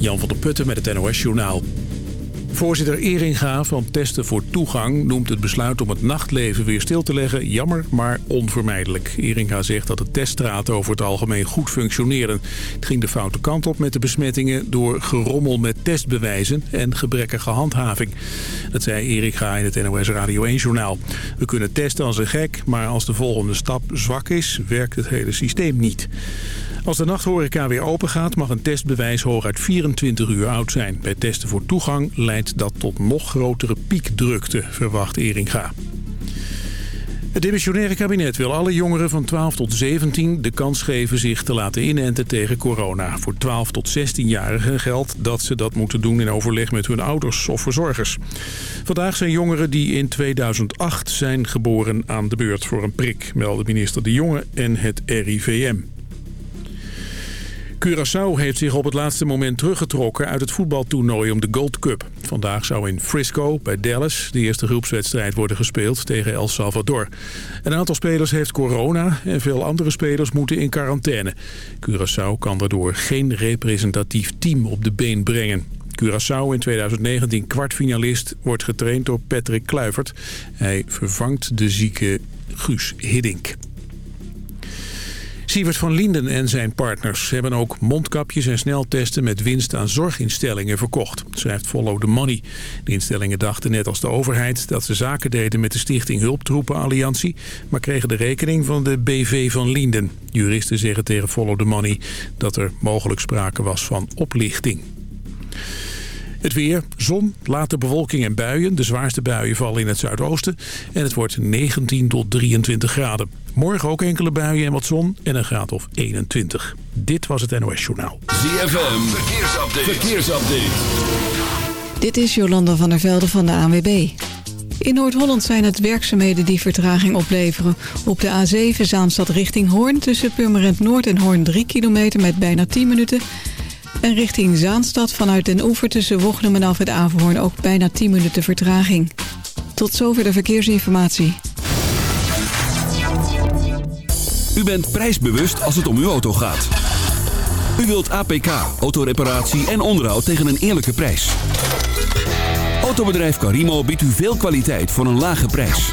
Jan van der Putten met het NOS Journaal. Voorzitter Eringa van Testen voor Toegang noemt het besluit om het nachtleven weer stil te leggen jammer, maar onvermijdelijk. Eringa zegt dat de teststraten over het algemeen goed functioneren. Het ging de foute kant op met de besmettingen door gerommel met testbewijzen en gebrekkige handhaving. Dat zei Eringa in het NOS Radio 1-journaal. We kunnen testen als een gek, maar als de volgende stap zwak is, werkt het hele systeem niet. Als de nachthoreca weer open gaat, mag een testbewijs hooguit 24 uur oud zijn. Bij testen voor toegang leidt dat tot nog grotere piekdrukte, verwacht Eringa. Het demissionaire kabinet wil alle jongeren van 12 tot 17 de kans geven zich te laten inenten tegen corona. Voor 12 tot 16-jarigen geldt dat ze dat moeten doen in overleg met hun ouders of verzorgers. Vandaag zijn jongeren die in 2008 zijn geboren aan de beurt voor een prik, melden minister De Jonge en het RIVM. Curaçao heeft zich op het laatste moment teruggetrokken uit het voetbaltoernooi om de Gold Cup. Vandaag zou in Frisco bij Dallas de eerste groepswedstrijd worden gespeeld tegen El Salvador. Een aantal spelers heeft corona en veel andere spelers moeten in quarantaine. Curaçao kan daardoor geen representatief team op de been brengen. Curaçao in 2019 kwartfinalist wordt getraind door Patrick Kluivert. Hij vervangt de zieke Guus Hiddink. Sievert van Linden en zijn partners hebben ook mondkapjes en sneltesten met winst aan zorginstellingen verkocht, schrijft Follow the Money. De instellingen dachten net als de overheid dat ze zaken deden met de stichting Hulptroepen Alliantie, maar kregen de rekening van de BV van Linden. Juristen zeggen tegen Follow the Money dat er mogelijk sprake was van oplichting. Het weer, zon, late bewolking en buien. De zwaarste buien vallen in het zuidoosten. En het wordt 19 tot 23 graden. Morgen ook enkele buien en wat zon en een graad of 21. Dit was het NOS Journaal. ZFM, verkeersupdate. verkeersupdate. Dit is Jolanda van der Velde van de ANWB. In Noord-Holland zijn het werkzaamheden die vertraging opleveren. Op de A7 Zaanstad richting Hoorn tussen Purmerend Noord en Hoorn 3 kilometer met bijna 10 minuten... En richting Zaanstad vanuit Den Oever tussen Wochnum en Alfred Averhoorn ook bijna 10 minuten vertraging. Tot zover de verkeersinformatie. U bent prijsbewust als het om uw auto gaat. U wilt APK, autoreparatie en onderhoud tegen een eerlijke prijs. Autobedrijf Carimo biedt u veel kwaliteit voor een lage prijs.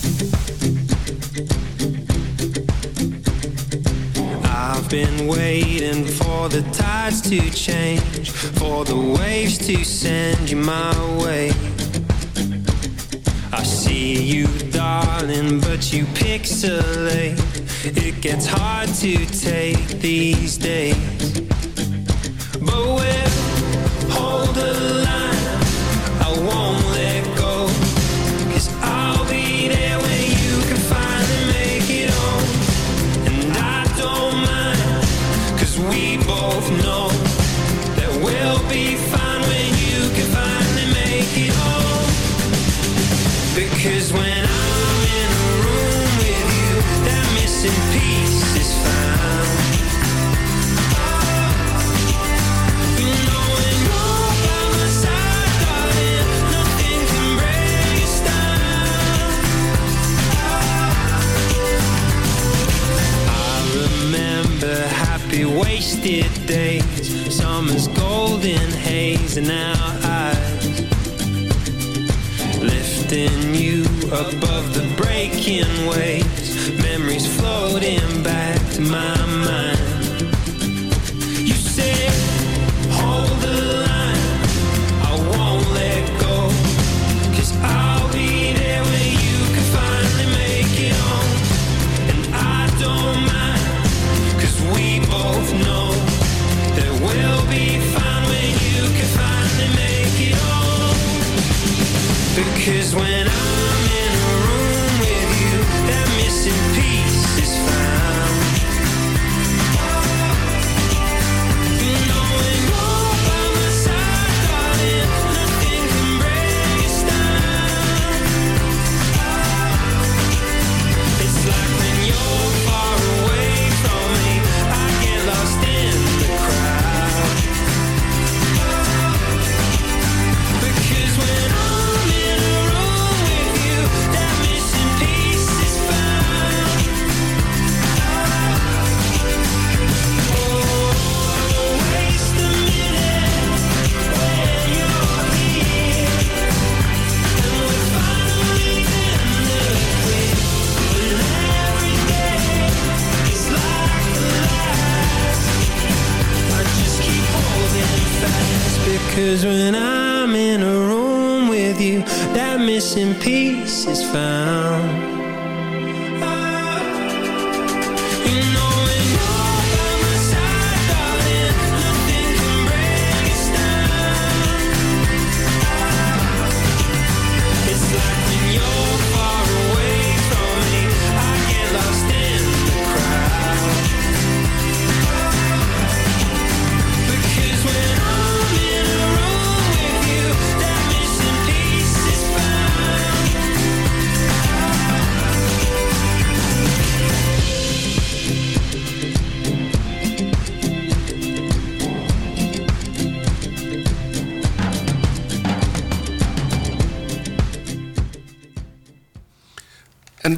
I've been waiting for the tides to change, for the waves to send you my way. I see you, darling, but you pixelate. It gets hard to take these days. But we'll hold wasted days, summer's golden haze in our eyes, lifting you above the breaking waves, memories floating back to my mind.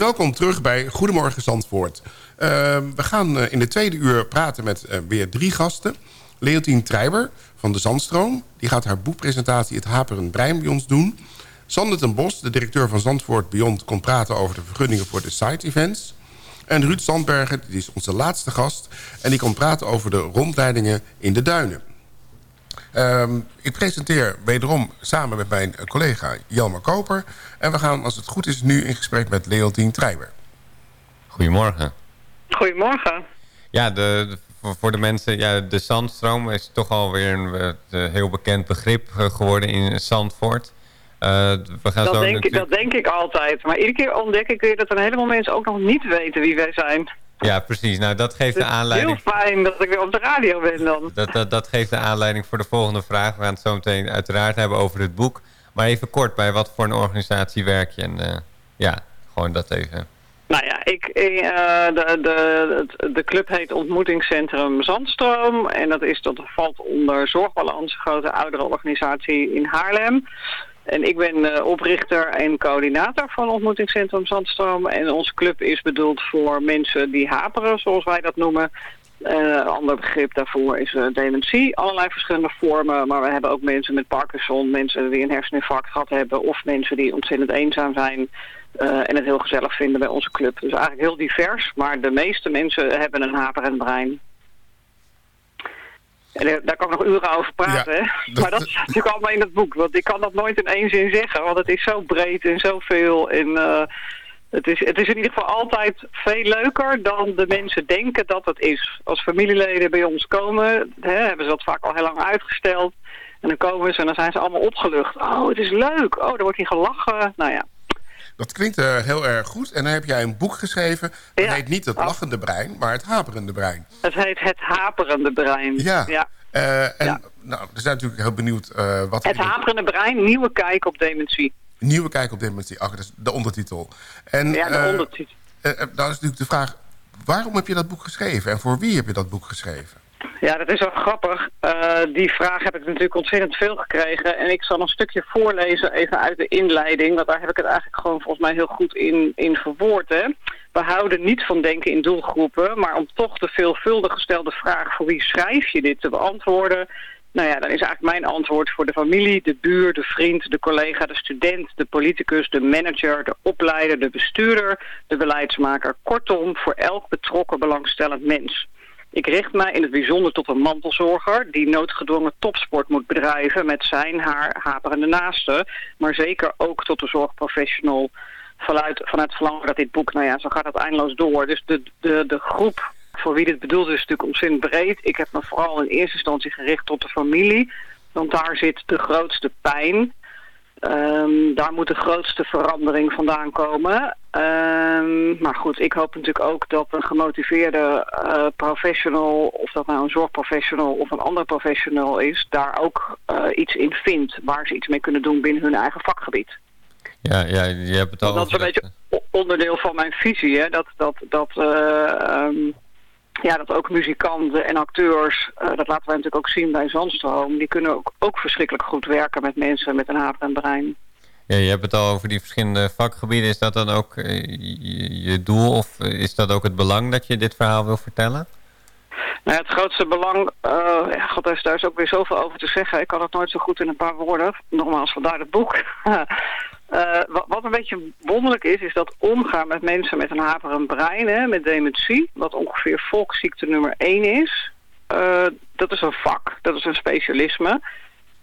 Welkom terug bij Goedemorgen Zandvoort. Uh, we gaan eh, in de tweede uur praten met eh, weer drie gasten. Leontien Treiber van de Zandstroom. Die gaat haar boekpresentatie Het Haperend Brein bij ons doen. Sander ten Bos, de directeur van Zandvoort Beyond... komt praten over de vergunningen voor de side-events. En Ruud Zandbergen, die is onze laatste gast... en die komt praten over de rondleidingen in de duinen. Ehm, ik presenteer wederom samen met mijn collega Jelmer Koper. En we gaan, als het goed is, nu in gesprek met Leontien Treiber. Goedemorgen. Goedemorgen. Ja, de, de- voor, de mensen, ja, de zandstroom is toch alweer een eh, heel bekend begrip eh, geworden in Zandvoort. Eh, we gaan Dat zo denk, natuurlijk- dat denk ik altijd. Maar iedere keer ontdek ik weer dat een heleboel mensen ook nog niet weten wie wij zijn. Ja, precies. Nou, dat geeft de aanleiding... Heel fijn dat ik weer op de radio ben dan. Dat, dat, dat geeft de aanleiding voor de volgende vraag. We gaan het zo meteen uiteraard hebben over het boek. Maar even kort, bij wat voor een organisatie werk je? En eh, ja, gewoon dat even. Nou ja, ik, eh, de, de, de club heet Ontmoetingscentrum Zandstroom. En dat, is, dat valt onder Zorgbalans, een grote ouderenorganisatie in Haarlem. En ik ben eh, oprichter en coördinator van Ontmoetingscentrum Zandstroom. En onze club is bedoeld voor mensen die haperen, zoals wij dat noemen. Eh, Een ander begrip daarvoor is eh, dementie. Allerlei verschillende vormen. Maar we hebben ook mensen met Parkinson, mensen die een herseninfarct gehad hebben... of mensen die ontzettend eenzaam zijn eh, en het heel gezellig vinden bij onze club. Dus eigenlijk heel divers, maar de meeste mensen hebben een haperend brein. En daar- daar kan ik nog uren over praten, Ja, dat- maar dat is natuurlijk allemaal in het boek. Want ik kan dat nooit in één zin zeggen, want het is zo breed en zoveel. En eh, het, is, het is in ieder geval altijd veel leuker dan de mensen denken dat het is. Als familieleden bij ons komen, hè, hebben ze dat vaak al heel lang uitgesteld. En dan komen ze en dan zijn ze allemaal opgelucht. Oh, het is leuk. Oh, er wordt hier gelachen. Nou ja, Dat klinkt eh, heel erg goed. En dan heb jij een boek geschreven. Dat Ja. heet niet het lachende brein, maar het haperende brein. het heet Het Haperende Brein. Ja. ja. Eh, en Ja. nou, we zijn natuurlijk heel benieuwd eh, wat... Het Haperende Brein, nieuwe kijk op dementie. Nieuwe kijk op dementie. Ach, dat is de ondertitel. En, Ja, de ondertitel. nou is natuurlijk de vraag... waarom heb je dat boek geschreven? En voor wie heb je dat boek geschreven? Ja, dat is wel grappig. Eh, die vraag heb ik natuurlijk ontzettend veel gekregen. En ik zal een stukje voorlezen even uit de inleiding. Want daar heb ik het eigenlijk gewoon volgens mij heel goed in, in verwoord. Hè. We houden niet van denken in doelgroepen. Maar om toch de veelvuldig gestelde vraag... voor wie schrijf je dit te beantwoorden... Nou ja, dan is eigenlijk mijn antwoord voor de familie, de buur, de vriend, de collega, de student, de politicus, de manager, de opleider, de bestuurder, de beleidsmaker. Kortom, voor elk betrokken belangstellend mens. Ik richt mij in het bijzonder tot een mantelzorger die noodgedwongen topsport moet bedrijven met zijn, haar, haperende naasten. Maar zeker ook tot de zorgprofessional vanuit, vanuit verlangen dat dit boek, nou ja, zo gaat het eindeloos door. Dus de, de, de groep voor wie dit bedoeld is, is natuurlijk ontzettend breed. Ik heb me vooral in eerste instantie gericht tot de familie. Want daar zit de grootste pijn. Ehm, daar moet de grootste verandering vandaan komen. Ehm, maar goed, ik hoop natuurlijk ook dat een gemotiveerde eh, professional, of dat nou een zorgprofessional of een andere professional is, daar ook eh, iets in vindt waar ze iets mee kunnen doen binnen hun eigen vakgebied. Ja, ja, je hebt het al dat is een beetje onderdeel van mijn visie. Hè? Dat, dat, dat, eh, ehm, ja, dat ook muzikanten en acteurs, eh, dat laten wij natuurlijk ook zien bij Zandstroom, die kunnen ook, ook verschrikkelijk goed werken met mensen met een haperend brein. Ja, je hebt het al over die verschillende vakgebieden. Is dat dan ook eh, je, je doel of eh, is dat ook het belang dat je dit verhaal wil vertellen? Nou, ja, het grootste belang, ja, god, daar is, daar is ook weer zoveel over te zeggen. Ik kan het nooit zo goed in een paar woorden. Nogmaals, vandaar het boek. Eh, wat, een beetje wonderlijk is, is dat omgaan met mensen met een haperend brein, hè, met dementie, wat ongeveer volksziekte nummer één is, eh, dat is een vak, dat is een specialisme.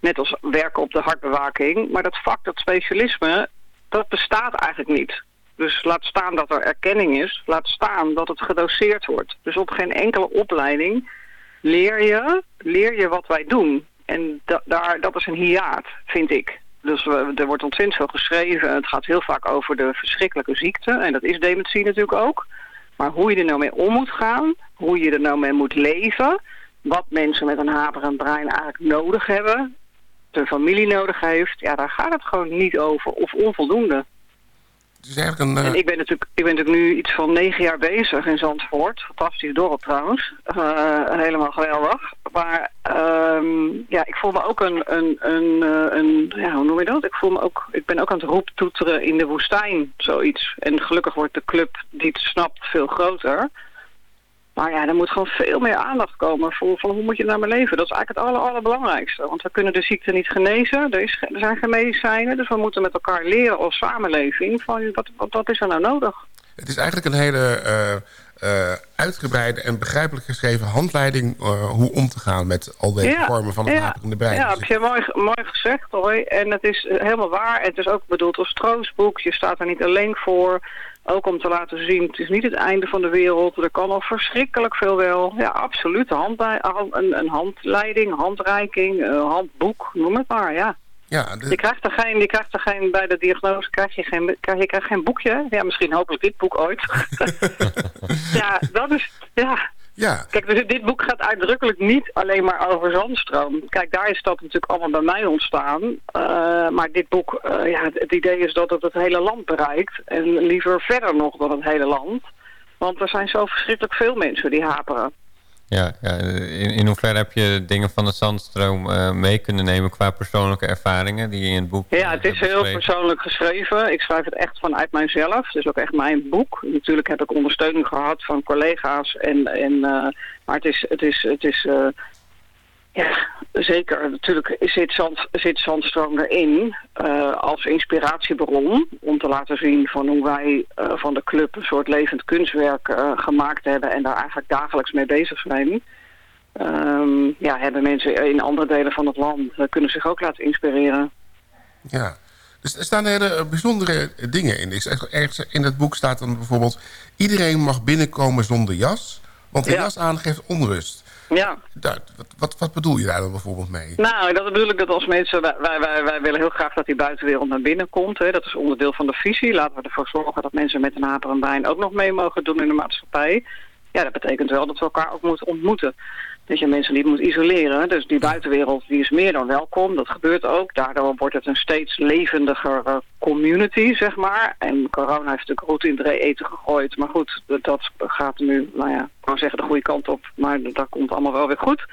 Net als werken op de hartbewaking. Maar dat vak, dat specialisme, dat bestaat eigenlijk niet. Dus laat staan dat er erkenning is. Laat staan dat het gedoseerd wordt. Dus op geen enkele opleiding leer je, leer je wat wij doen. En da- daar, dat is een hiaat, vind ik. Dus er wordt ontzettend veel geschreven. Het gaat heel vaak over de verschrikkelijke ziekte. En dat is dementie natuurlijk ook. Maar hoe je er nou mee om moet gaan, hoe je er nou mee moet leven, wat mensen met een haperend brein eigenlijk nodig hebben, de familie nodig heeft, ja, daar gaat het gewoon niet over of onvoldoende. Het is eigenlijk een... eh, En ik ben, natuurlijk, ik ben natuurlijk nu iets van negen jaar bezig in Zandvoort. Fantastisch dorp trouwens. Eh, helemaal geweldig. Maar ehm, ja, ik voel me ook een, een, een, eh, een, ja, hoe noem je dat? Ik voel me ook, ik ben ook aan het roeptoeteren in de woestijn, zoiets. En gelukkig wordt de club die het snapt veel groter. Maar ja, er moet gewoon veel meer aandacht komen voor van hoe moet je naar mijn leven. Dat is eigenlijk het aller, allerbelangrijkste. Want we kunnen de ziekte niet genezen. Er, is, er zijn geen medicijnen. Dus we moeten met elkaar leren als samenleving van wat, wat, wat is er nou nodig. Het is eigenlijk een hele eh, eh, uitgebreide en begrijpelijk geschreven handleiding... eh, hoe om te gaan met al deze vormen van het ja, haperende brein. Ja, Dus heb je mooi, mooi gezegd hoor. En het is eh, helemaal waar. Het is ook bedoeld als troostboek. Je staat er niet alleen voor. Ook om te laten zien, het is niet het einde van de wereld. Er kan al verschrikkelijk veel wel. Ja, absoluut. Handlei- een, een handleiding, handreiking, een handboek, noem het maar, ja. Ja, de- Je krijgt er geen, je krijgt er geen bij de diagnose krijg je geen, krijg, je krijgt geen boekje. Ja, misschien hopelijk dit boek ooit. ja, dat is, ja. ja, Kijk, dus dit boek gaat uitdrukkelijk niet alleen maar over Zandstroom. Kijk, daar is dat natuurlijk allemaal bij mij ontstaan. Eh, maar dit boek, eh, ja, het, het idee is dat het het hele land bereikt. En liever verder nog dan het hele land. Want er zijn zo verschrikkelijk veel mensen die haperen. Ja, ja in, in hoeverre heb je dingen van de zandstroom eh, mee kunnen nemen qua persoonlijke ervaringen die je in het boek Ja, het eh, is heel persoonlijk geschreven. Ik schrijf het echt vanuit mijzelf. Het is ook echt mijn boek. Natuurlijk heb ik ondersteuning gehad van collega's. En, en, eh, maar het is, het is, het is ja, zeker. Natuurlijk zit, zand, zit Zandstroom erin eh, als inspiratiebron. Om te laten zien van hoe wij eh, van de club een soort levend kunstwerk eh, gemaakt hebben. En daar eigenlijk dagelijks mee bezig zijn. Ehm, ja, hebben mensen in andere delen van het land kunnen zich ook laten inspireren. ja. Dus er staan hele bijzondere dingen in. Echt- ergens in het boek staat dan bijvoorbeeld... iedereen mag binnenkomen zonder jas, want Ja. jas aan geeft onrust. Ja, Daar, wat, wat, wat bedoel je daar dan bijvoorbeeld mee? nou, dat bedoel ik dat als mensen... Wij, wij, wij, willen heel graag dat die buitenwereld naar binnen komt. Hè. Dat is onderdeel van de visie. Laten we ervoor zorgen dat mensen met een haperend brein ook nog mee mogen doen in de maatschappij. Ja, dat betekent wel dat we elkaar ook moeten ontmoeten. Dat je mensen niet moet isoleren. Dus die buitenwereld die is meer dan welkom. Dat gebeurt ook. Daardoor wordt het een steeds levendiger eh, community, zeg maar. En corona heeft natuurlijk roet in het eten gegooid. Maar goed, dat- gaat nu, nou ja, ik wou zeggen de goede kant op. Maar dat komt allemaal wel weer goed.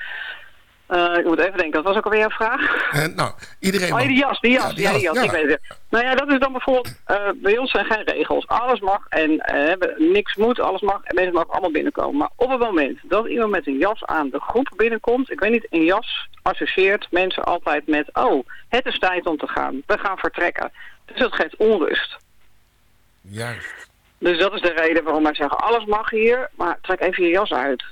Eh, ik moet even denken, dat was ook alweer een vraag. Eh, nou, iedereen Oh, die jas, die jas, Ja, ja, die die jas, ja. ik weet het. Nou ja, dat is dan bijvoorbeeld, eh, bij ons zijn geen regels. Alles mag en we- niks moet, alles mag en mensen mogen allemaal binnenkomen. Maar op het moment dat iemand met een jas aan de groep binnenkomt, ik weet niet, een jas associeert mensen altijd met, oh, het is tijd om te gaan, we gaan vertrekken. Dus dat geeft onrust. Juist. Dus dat is de reden waarom wij zeggen, alles mag hier, maar trek even je jas uit.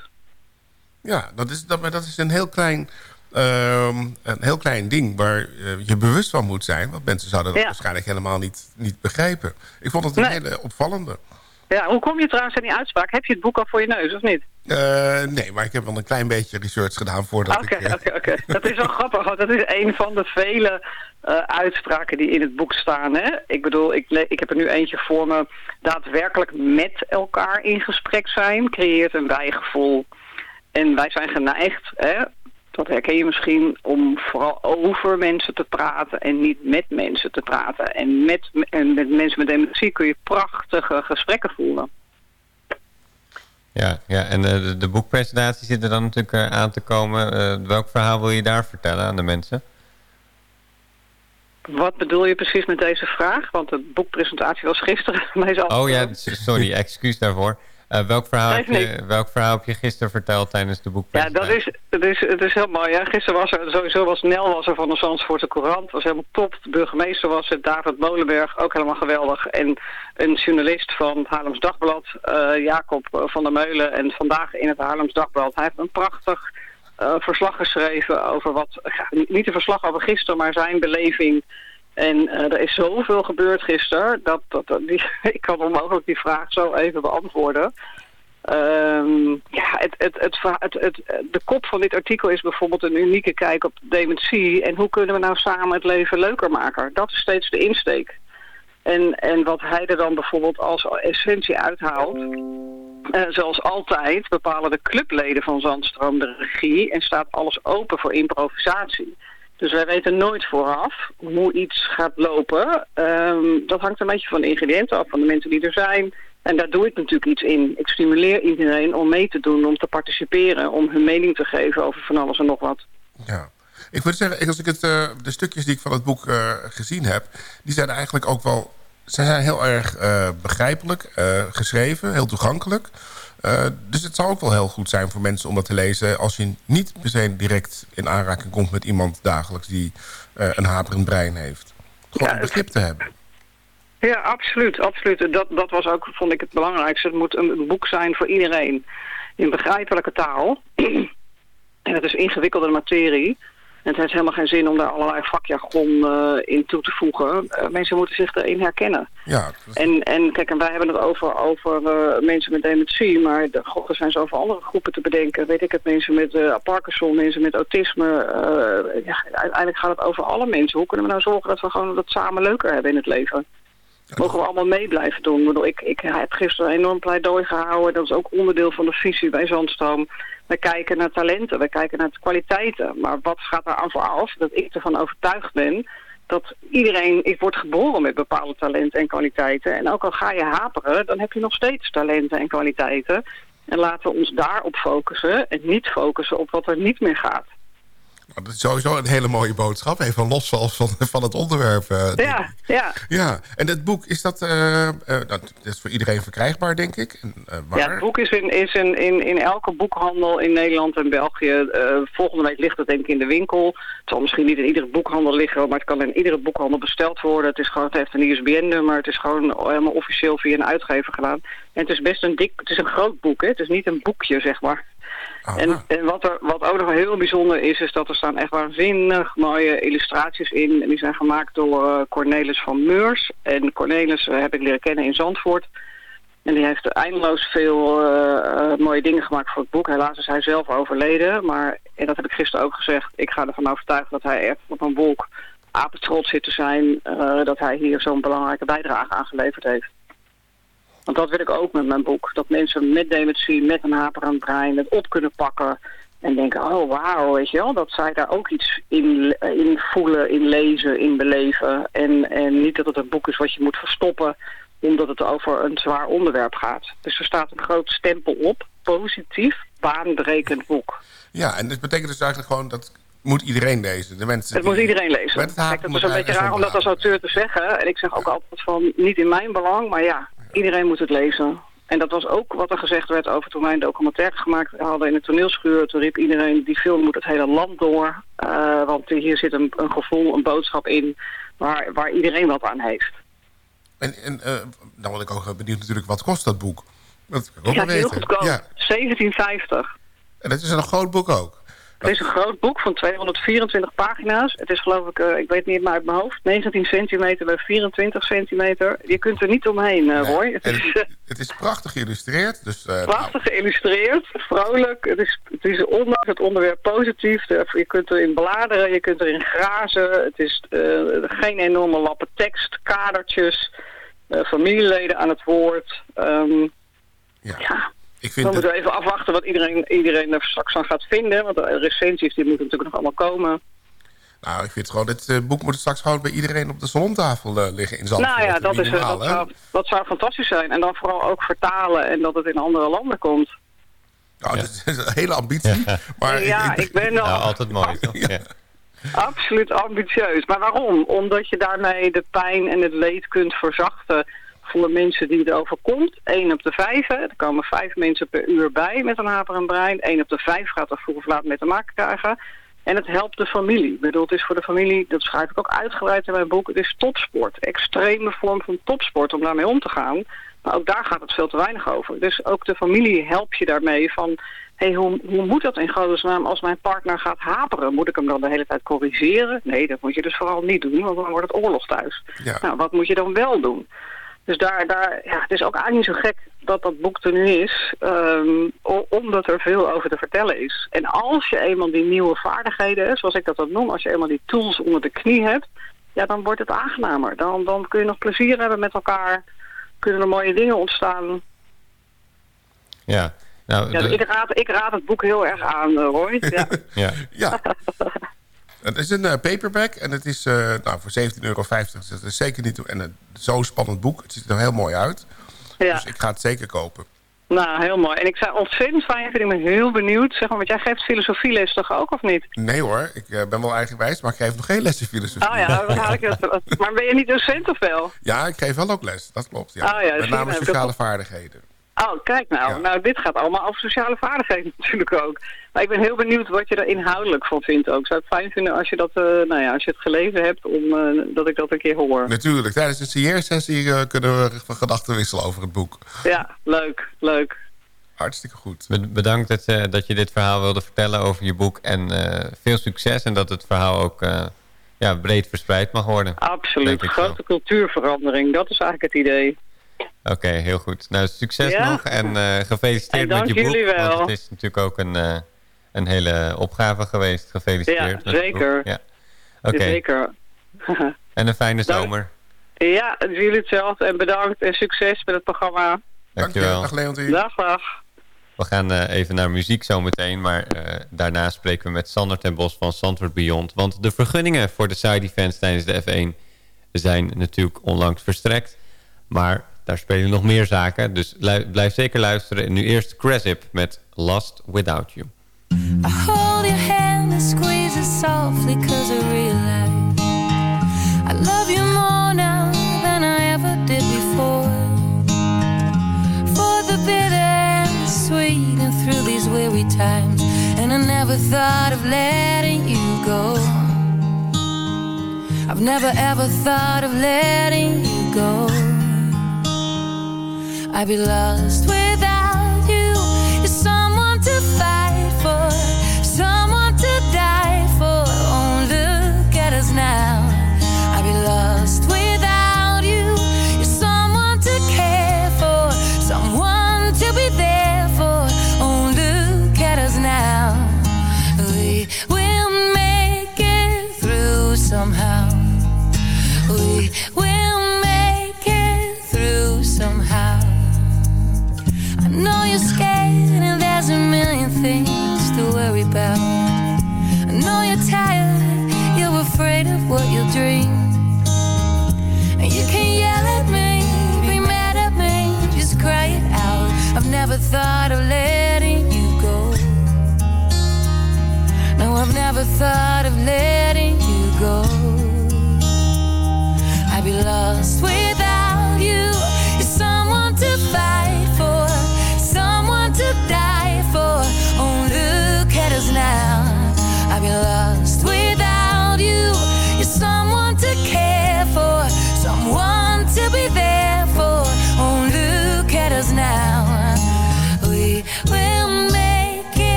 Ja, dat is, dat, maar dat is een heel klein, ehm, een heel klein ding waar eh, je bewust van moet zijn. Want mensen zouden dat Ja. waarschijnlijk helemaal niet, niet begrijpen. Ik vond het een Nee. hele opvallende. Ja, hoe kom je trouwens aan die uitspraak? Heb je het boek al voor je neus, of niet? Eh, nee, maar ik heb wel een klein beetje research gedaan voordat Oké, ik... eh, oké, oké. Dat is wel grappig, want dat is een van de vele uitspraken die in het boek staan. Hè? Ik bedoel, ik, ik heb er nu eentje voor me. Daadwerkelijk met elkaar in gesprek zijn creëert een wijgevoel. En wij zijn geneigd, hè, dat herken je misschien, om vooral over mensen te praten en niet met mensen te praten. En met, en met mensen met dementie kun je prachtige gesprekken voeren. Ja, ja en eh, de, de boekpresentatie zit er dan natuurlijk eh, aan te komen. Eh, welk verhaal wil je daar vertellen aan de mensen? Wat bedoel je precies met deze vraag? Want de boekpresentatie was gisteren. Meestal Oh ja, sorry, excuus daarvoor. Eh, welk, verhaal heb je, welk verhaal heb je gisteren verteld tijdens de Ja, boekpresentatie? dat is, het is, het is heel mooi. Ja. Gisteren was er, sowieso was Nel was er van de Zandvoortse Courant. was helemaal top. De burgemeester was het, David Molenberg, ook helemaal geweldig. En een journalist van het Haarlems Dagblad, eh, Jacob van der Meulen. En vandaag in het Haarlems Dagblad. Hij heeft een prachtig eh, verslag geschreven over wat... ja, niet- niet een verslag over gisteren, maar zijn beleving. En eh, er is zoveel gebeurd gisteren... dat, dat, ik kan onmogelijk die vraag zo even beantwoorden. Ehm, ja, het, het, het, het, de kop van dit artikel is bijvoorbeeld een unieke kijk op dementie. En hoe kunnen we nou samen het leven leuker maken? Dat is steeds de insteek. En, en wat hij er dan bijvoorbeeld als essentie uithaalt... eh, zoals altijd bepalen de clubleden van Zandstroom de regie... en staat alles open voor improvisatie. Dus wij weten nooit vooraf hoe iets gaat lopen. Ehm, dat hangt een beetje van de ingrediënten af, van de mensen die er zijn... En daar doe ik natuurlijk iets in. Ik stimuleer iedereen om mee te doen, om te participeren, om hun mening te geven over van alles en nog wat. Ja. Ik moet zeggen, als ik het, eh, de stukjes die ik van het boek eh, gezien heb... die zijn eigenlijk ook wel... Ze zijn heel erg eh, begrijpelijk geschreven, heel toegankelijk. Eh, dus het zou ook wel heel goed zijn voor mensen om dat te lezen... als je niet per se direct in aanraking komt met iemand dagelijks... die eh, een haperend brein heeft. Gewoon Ja, begrip te hebben. Ja, absoluut. absoluut. Dat, dat was ook, vond ik, het belangrijkste. Het moet een boek zijn voor iedereen. In begrijpelijke taal. en het is ingewikkelde materie. En het heeft helemaal geen zin om daar allerlei vakjargon eh, in toe te voegen. Eh, mensen moeten zich erin herkennen. Ja, En, en kijk, en wij hebben het over, over eh, mensen met dementie, maar de, god, er zijn zoveel andere groepen te bedenken. Weet ik het, mensen met Parkinson, mensen met autisme. ja, uiteindelijk gaat het over alle mensen. Hoe kunnen we nou zorgen dat we gewoon dat samen leuker hebben in het leven? Mogen we allemaal mee blijven doen? Ik, bedoel, ik, ik heb gisteren een enorm pleidooi gehouden. Dat is ook onderdeel van de visie bij Zandstroom. We kijken naar talenten, we kijken naar kwaliteiten. Maar wat gaat er aan vooraf? Dat ik ervan overtuigd ben dat iedereen ik wordt geboren met bepaalde talenten en kwaliteiten. En ook al ga je haperen, dan heb je nog steeds talenten en kwaliteiten. En laten we ons daarop focussen en niet focussen op wat er niet meer gaat. Nou, dat is sowieso een hele mooie boodschap. Even los van, van, het onderwerp. eh, Ja, ja. Ja, en dat boek, is dat, eh, eh, dat is voor iedereen verkrijgbaar, denk ik? En, waar? Ja, het boek is, in, is in, in, in elke boekhandel in Nederland en België. Volgende week ligt het denk ik in de winkel. Het zal misschien niet in iedere boekhandel liggen, maar het kan in iedere boekhandel besteld worden. Het, is gewoon, het heeft een ISBN-nummer. Het is gewoon helemaal officieel via een uitgever gedaan. En het is best een dik, het is een groot boek, hè? Het is niet een boekje, zeg maar. En, en wat, er, wat ook nog heel bijzonder is, is dat er staan echt waanzinnig mooie illustraties in. En die zijn gemaakt door eh, Cornelis van Meurs. En Cornelis eh, heb ik leren kennen in Zandvoort. En die heeft eindeloos veel eh, mooie dingen gemaakt voor het boek. Helaas is hij zelf overleden. Maar, en dat heb ik gisteren ook gezegd, ik ga ervan overtuigd dat hij echt op een wolk apetrots zit te zijn. dat hij hier zo'n belangrijke bijdrage aan geleverd heeft. Want dat wil ik ook met mijn boek. Dat mensen met dementie, met een haperend brein het op kunnen pakken. En denken, oh wauw, weet je wel. Dat zij daar ook iets in, in voelen, in lezen, in beleven. En, en niet dat het een boek is wat je moet verstoppen omdat het over een zwaar onderwerp gaat. Dus er staat een groot stempel op. Positief, baanbrekend boek. Ja, en dat betekent dus eigenlijk gewoon dat moet iedereen lezen. De mensen Het moet iedereen lezen. Het Kijk, dat is een beetje raar om dat als auteur te zeggen. En ik zeg ook altijd van, niet in mijn belang, maar ja, iedereen moet het lezen. En dat was ook wat er gezegd werd over toen wij een documentaire gemaakt hadden in het toneelschuur. Toen riep iedereen, die film moet het hele land door. Eh, want hier zit een, een gevoel, een boodschap in waar, waar iedereen wat aan heeft. En, en eh, dan word ik ook benieuwd natuurlijk, wat kost dat boek? Dat ik ook Ja, heel weten. goedkoop. Ja, 1750. en dat is een groot boek ook. Het is een groot boek van 224 pagina's. Het is geloof ik, eh, ik weet niet meer uit mijn hoofd, 19 centimeter bij 24 centimeter. Je kunt er niet omheen, Roy. Het eh, het, het is prachtig geïllustreerd. Dus, eh, Prachtig geïllustreerd, vrolijk. Het is, het is ondanks het onderwerp positief. Je kunt erin bladeren, je kunt erin grazen. Het is geen enorme lappen tekst, kadertjes, familieleden aan het woord. Ehm, nou, ja. ja, ik dan moeten we even afwachten wat iedereen, iedereen er straks van gaat vinden. Want de recensies die moeten natuurlijk nog allemaal komen. nou, ik vind gewoon, dit eh, boek moet straks gewoon bij iedereen op de salontafel eh, liggen in Zandvoort. nou ja, dat, is, eh, dat, hè? zou, dat zou fantastisch zijn. En dan vooral ook vertalen en dat het in andere landen komt. Nou, dat is een hele ambitie. Maar ja, ik ben. Nou, altijd mooi, toch? Ja. Absoluut ambitieus. Maar waarom? Omdat je daarmee de pijn en het leed kunt verzachten voor de mensen die het overkomt. 1 op de 5. hè. Er komen vijf mensen per uur bij met een haperend brein. 1 op de 5 gaat er vroeg of laat mee te maken krijgen. En het helpt de familie. Ik bedoel, het is voor de familie, dat schrijf ik ook uitgebreid in mijn boek, het is topsport. Extreme vorm van topsport om daarmee om te gaan. Maar ook daar gaat het veel te weinig over. Dus ook de familie help je daarmee van... Hey, hoe, hoe moet dat in godesnaam als mijn partner gaat haperen? Moet ik hem dan de hele tijd corrigeren? Nee, dat moet je dus vooral niet doen, want dan wordt het oorlog thuis. Ja. Nou, wat moet je dan wel doen? Dus daar, daar, ja, het is ook eigenlijk niet zo gek dat dat boek er nu is, ehm, omdat er veel over te vertellen is. En als je eenmaal die nieuwe vaardigheden, zoals ik dat dan noem, als je eenmaal die tools onder de knie hebt, ja, dan wordt het aangenamer. Dan, dan kun je nog plezier hebben met elkaar, kunnen er mooie dingen ontstaan. Ja, nou, Ja, de- dus ik, raad, ik raad het boek heel erg aan, eh, Roy. Ja. ja. Ja. Het is een eh, paperback en het is eh, nou, voor 17,50 euro. Dus dat is zeker niet en, een zo'n spannend boek. Het ziet er heel mooi uit. ja. Dus ik ga het zeker kopen. Nou, heel mooi. En ik zou ontzettend fijn vinden, ik ben heel benieuwd. Zeg maar, want jij geeft filosofieles toch ook, of niet? Nee hoor, ik eh, ben wel eigenwijs, maar ik geef nog geen les in filosofie. Oh ja, dan haal ik het. Maar ben je niet docent of wel? Ja, ik geef wel ook les, dat klopt. Ja. Oh ja, Met je, name sociale vaardigheden. Oh, kijk nou. Ja. Nou, dit gaat allemaal over sociale vaardigheden natuurlijk ook. Maar ik ben heel benieuwd wat je er inhoudelijk van vindt ook. Zou het fijn vinden als je dat, eh, nou ja, als je het gelezen hebt, om, eh, dat ik dat een keer hoor. Natuurlijk, tijdens de CR-sessie eh, kunnen we van gedachten wisselen over het boek. Ja, leuk, leuk. Hartstikke goed. Be- Bedankt dat, eh, dat je dit verhaal wilde vertellen over je boek. En eh, veel succes en dat het verhaal ook eh, ja, breed verspreid mag worden. Absoluut. Grote cultuurverandering, dat is eigenlijk het idee. Oké, heel goed. Nou, succes Ja? nog en eh, gefeliciteerd En met je boek. jullie wel. Want het is natuurlijk ook een, eh, een hele opgave geweest. Gefeliciteerd. Ja, zeker. Ja. Oké, Zeker. en een fijne Dank. zomer. ja, jullie hetzelfde. En bedankt en succes met het programma. Dank je. Dankjewel. Dag Leontien. Dag, dag. We gaan eh, even naar muziek zometeen, maar eh, daarna spreken we met Sander ten Bos van Zandvoort Beyond. Want de vergunningen voor de side events tijdens de F1 zijn natuurlijk onlangs verstrekt. Maar daar spelen nog meer zaken, dus blijf zeker luisteren. En nu eerst Crasip met Lost Without You. I hold your hand and squeeze it softly cause I realize I love you more now than I ever did before For the bitter and the sweet and through these weary times And I never thought of letting you go I've never ever thought of letting you go I'd be lost without about. I know you're tired, you're afraid of what you'll dream. And you can yell at me, be mad at me, just cry it out. I've never thought of letting you go. No, I've never thought of letting you go. I'd be lost without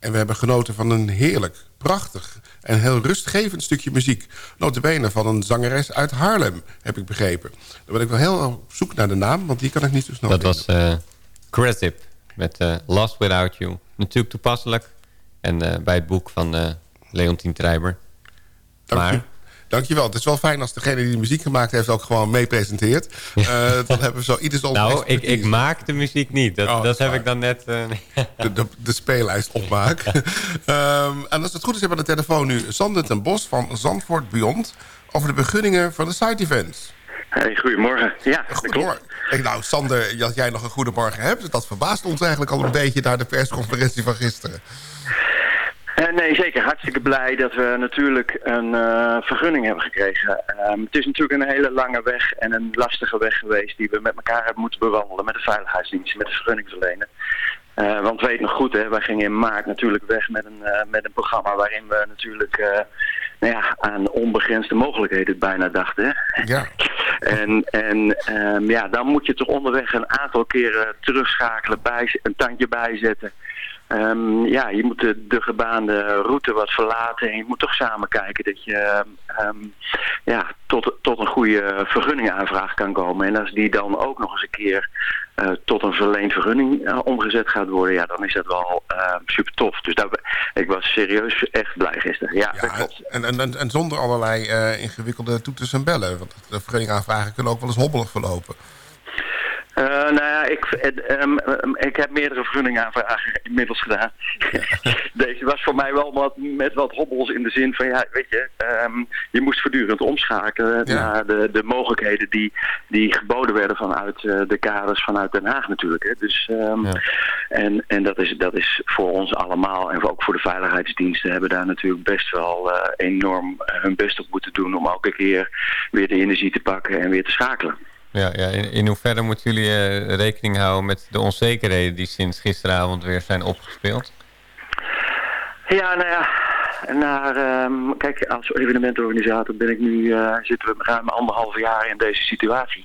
En we hebben genoten van een heerlijk, prachtig en heel rustgevend stukje muziek. Notabene van een zangeres uit Haarlem, heb ik begrepen. Dan ben ik wel heel op zoek naar de naam, want die kan ik niet zo snel Dat vinden. was eh Cresip met eh, Lost Without You. Natuurlijk toepasselijk. En eh, bij het boek van Leontien Treiber. Dank maar je. Dankjewel. Het is wel fijn als degene die de muziek gemaakt heeft... ook gewoon mee presenteert. Eh, dan hebben we zo ieders onze nou, ik, ik maak de muziek niet. Dat, Oh, dat heb waar. ik dan net... eh, de, de, de speellijst opmaak. Ehm, en als het goed is hebben we aan de telefoon nu Sander ten Bos van Zandvoort Beyond... over de begunningen van de side events. Hey, goedemorgen. Ja. Goedemorgen. Ik, nou, Sander, dat jij nog een goede morgen hebt... dat verbaast ons eigenlijk al een beetje... naar de persconferentie van gisteren. Eh, nee, zeker. Hartstikke blij dat we natuurlijk een eh, vergunning hebben gekregen. Ehm, het is natuurlijk een hele lange weg en een lastige weg geweest die we met elkaar hebben moeten bewandelen met de veiligheidsdienst, met de vergunningverlener. Eh, want weet nog goed, hè, wij gingen in maart natuurlijk weg met een, met een programma waarin we natuurlijk nou ja, aan onbegrensde mogelijkheden bijna dachten. Hè? Ja. En, en ehm, ja, dan moet je toch onderweg een aantal keren terugschakelen, bij, een tandje bijzetten. Ehm, ja, je moet de, de gebaande route wat verlaten en je moet toch samen kijken dat je ehm, ja, tot, tot een goede vergunningaanvraag kan komen. En als die dan ook nog eens een keer eh, tot een verleend vergunning eh, omgezet gaat worden, ja, dan is dat wel super tof. Dus daar, ben- ik was serieus echt blij gisteren. Ja, dat Ja, en, en, en zonder allerlei eh, ingewikkelde toeters en bellen. Want de vergunningaanvragen kunnen ook wel eens hobbelig verlopen. Eh, nou ja, ik, ehm, ik heb meerdere vergunningaanvragen inmiddels gedaan. Deze was voor mij wel wat, met wat hobbels in de zin van, ja, weet je, ehm, je moest voortdurend omschakelen Ja. naar de, de mogelijkheden die, die geboden werden vanuit eh, de kaders vanuit Den Haag natuurlijk. Hè. Dus, Ja. En, en dat, is, dat is voor ons allemaal en ook voor de veiligheidsdiensten hebben daar natuurlijk best wel enorm hun best op moeten doen om elke keer weer de energie te pakken en weer te schakelen. Ja, ja, in, in hoeverre moeten jullie eh, rekening houden met de onzekerheden... die sinds gisteravond weer zijn opgespeeld? Ja, nou ja, naar, ehm, kijk, als evenementorganisator ben ik nu, eh, zitten we ruim anderhalf jaar in deze situatie.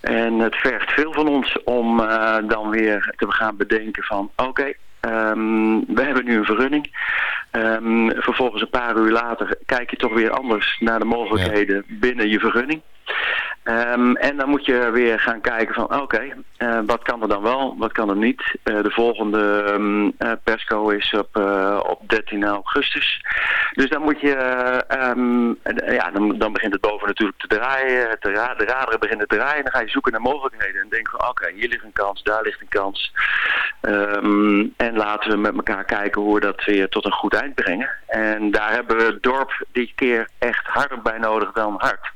En het vergt veel van ons om eh, dan weer te gaan bedenken van, oké, ehm, we hebben nu een vergunning. Ehm, vervolgens een paar uur later kijk je toch weer anders naar de mogelijkheden binnen je vergunning. Ehm, en dan moet je weer gaan kijken van oké, eh, wat kan er dan wel, wat kan er niet. Eh, de volgende eh, persco is op, op 13 augustus. Dus dan moet je, eh, ehm, eh, ja, dan, dan begint het boven natuurlijk te draaien. Te de raderen beginnen te draaien. Dan ga je zoeken naar mogelijkheden en denken van oké, hier ligt een kans, daar ligt een kans. En laten we met elkaar kijken hoe we dat weer tot een goed eind brengen. En daar hebben we het dorp die keer echt harder bij nodig dan hard.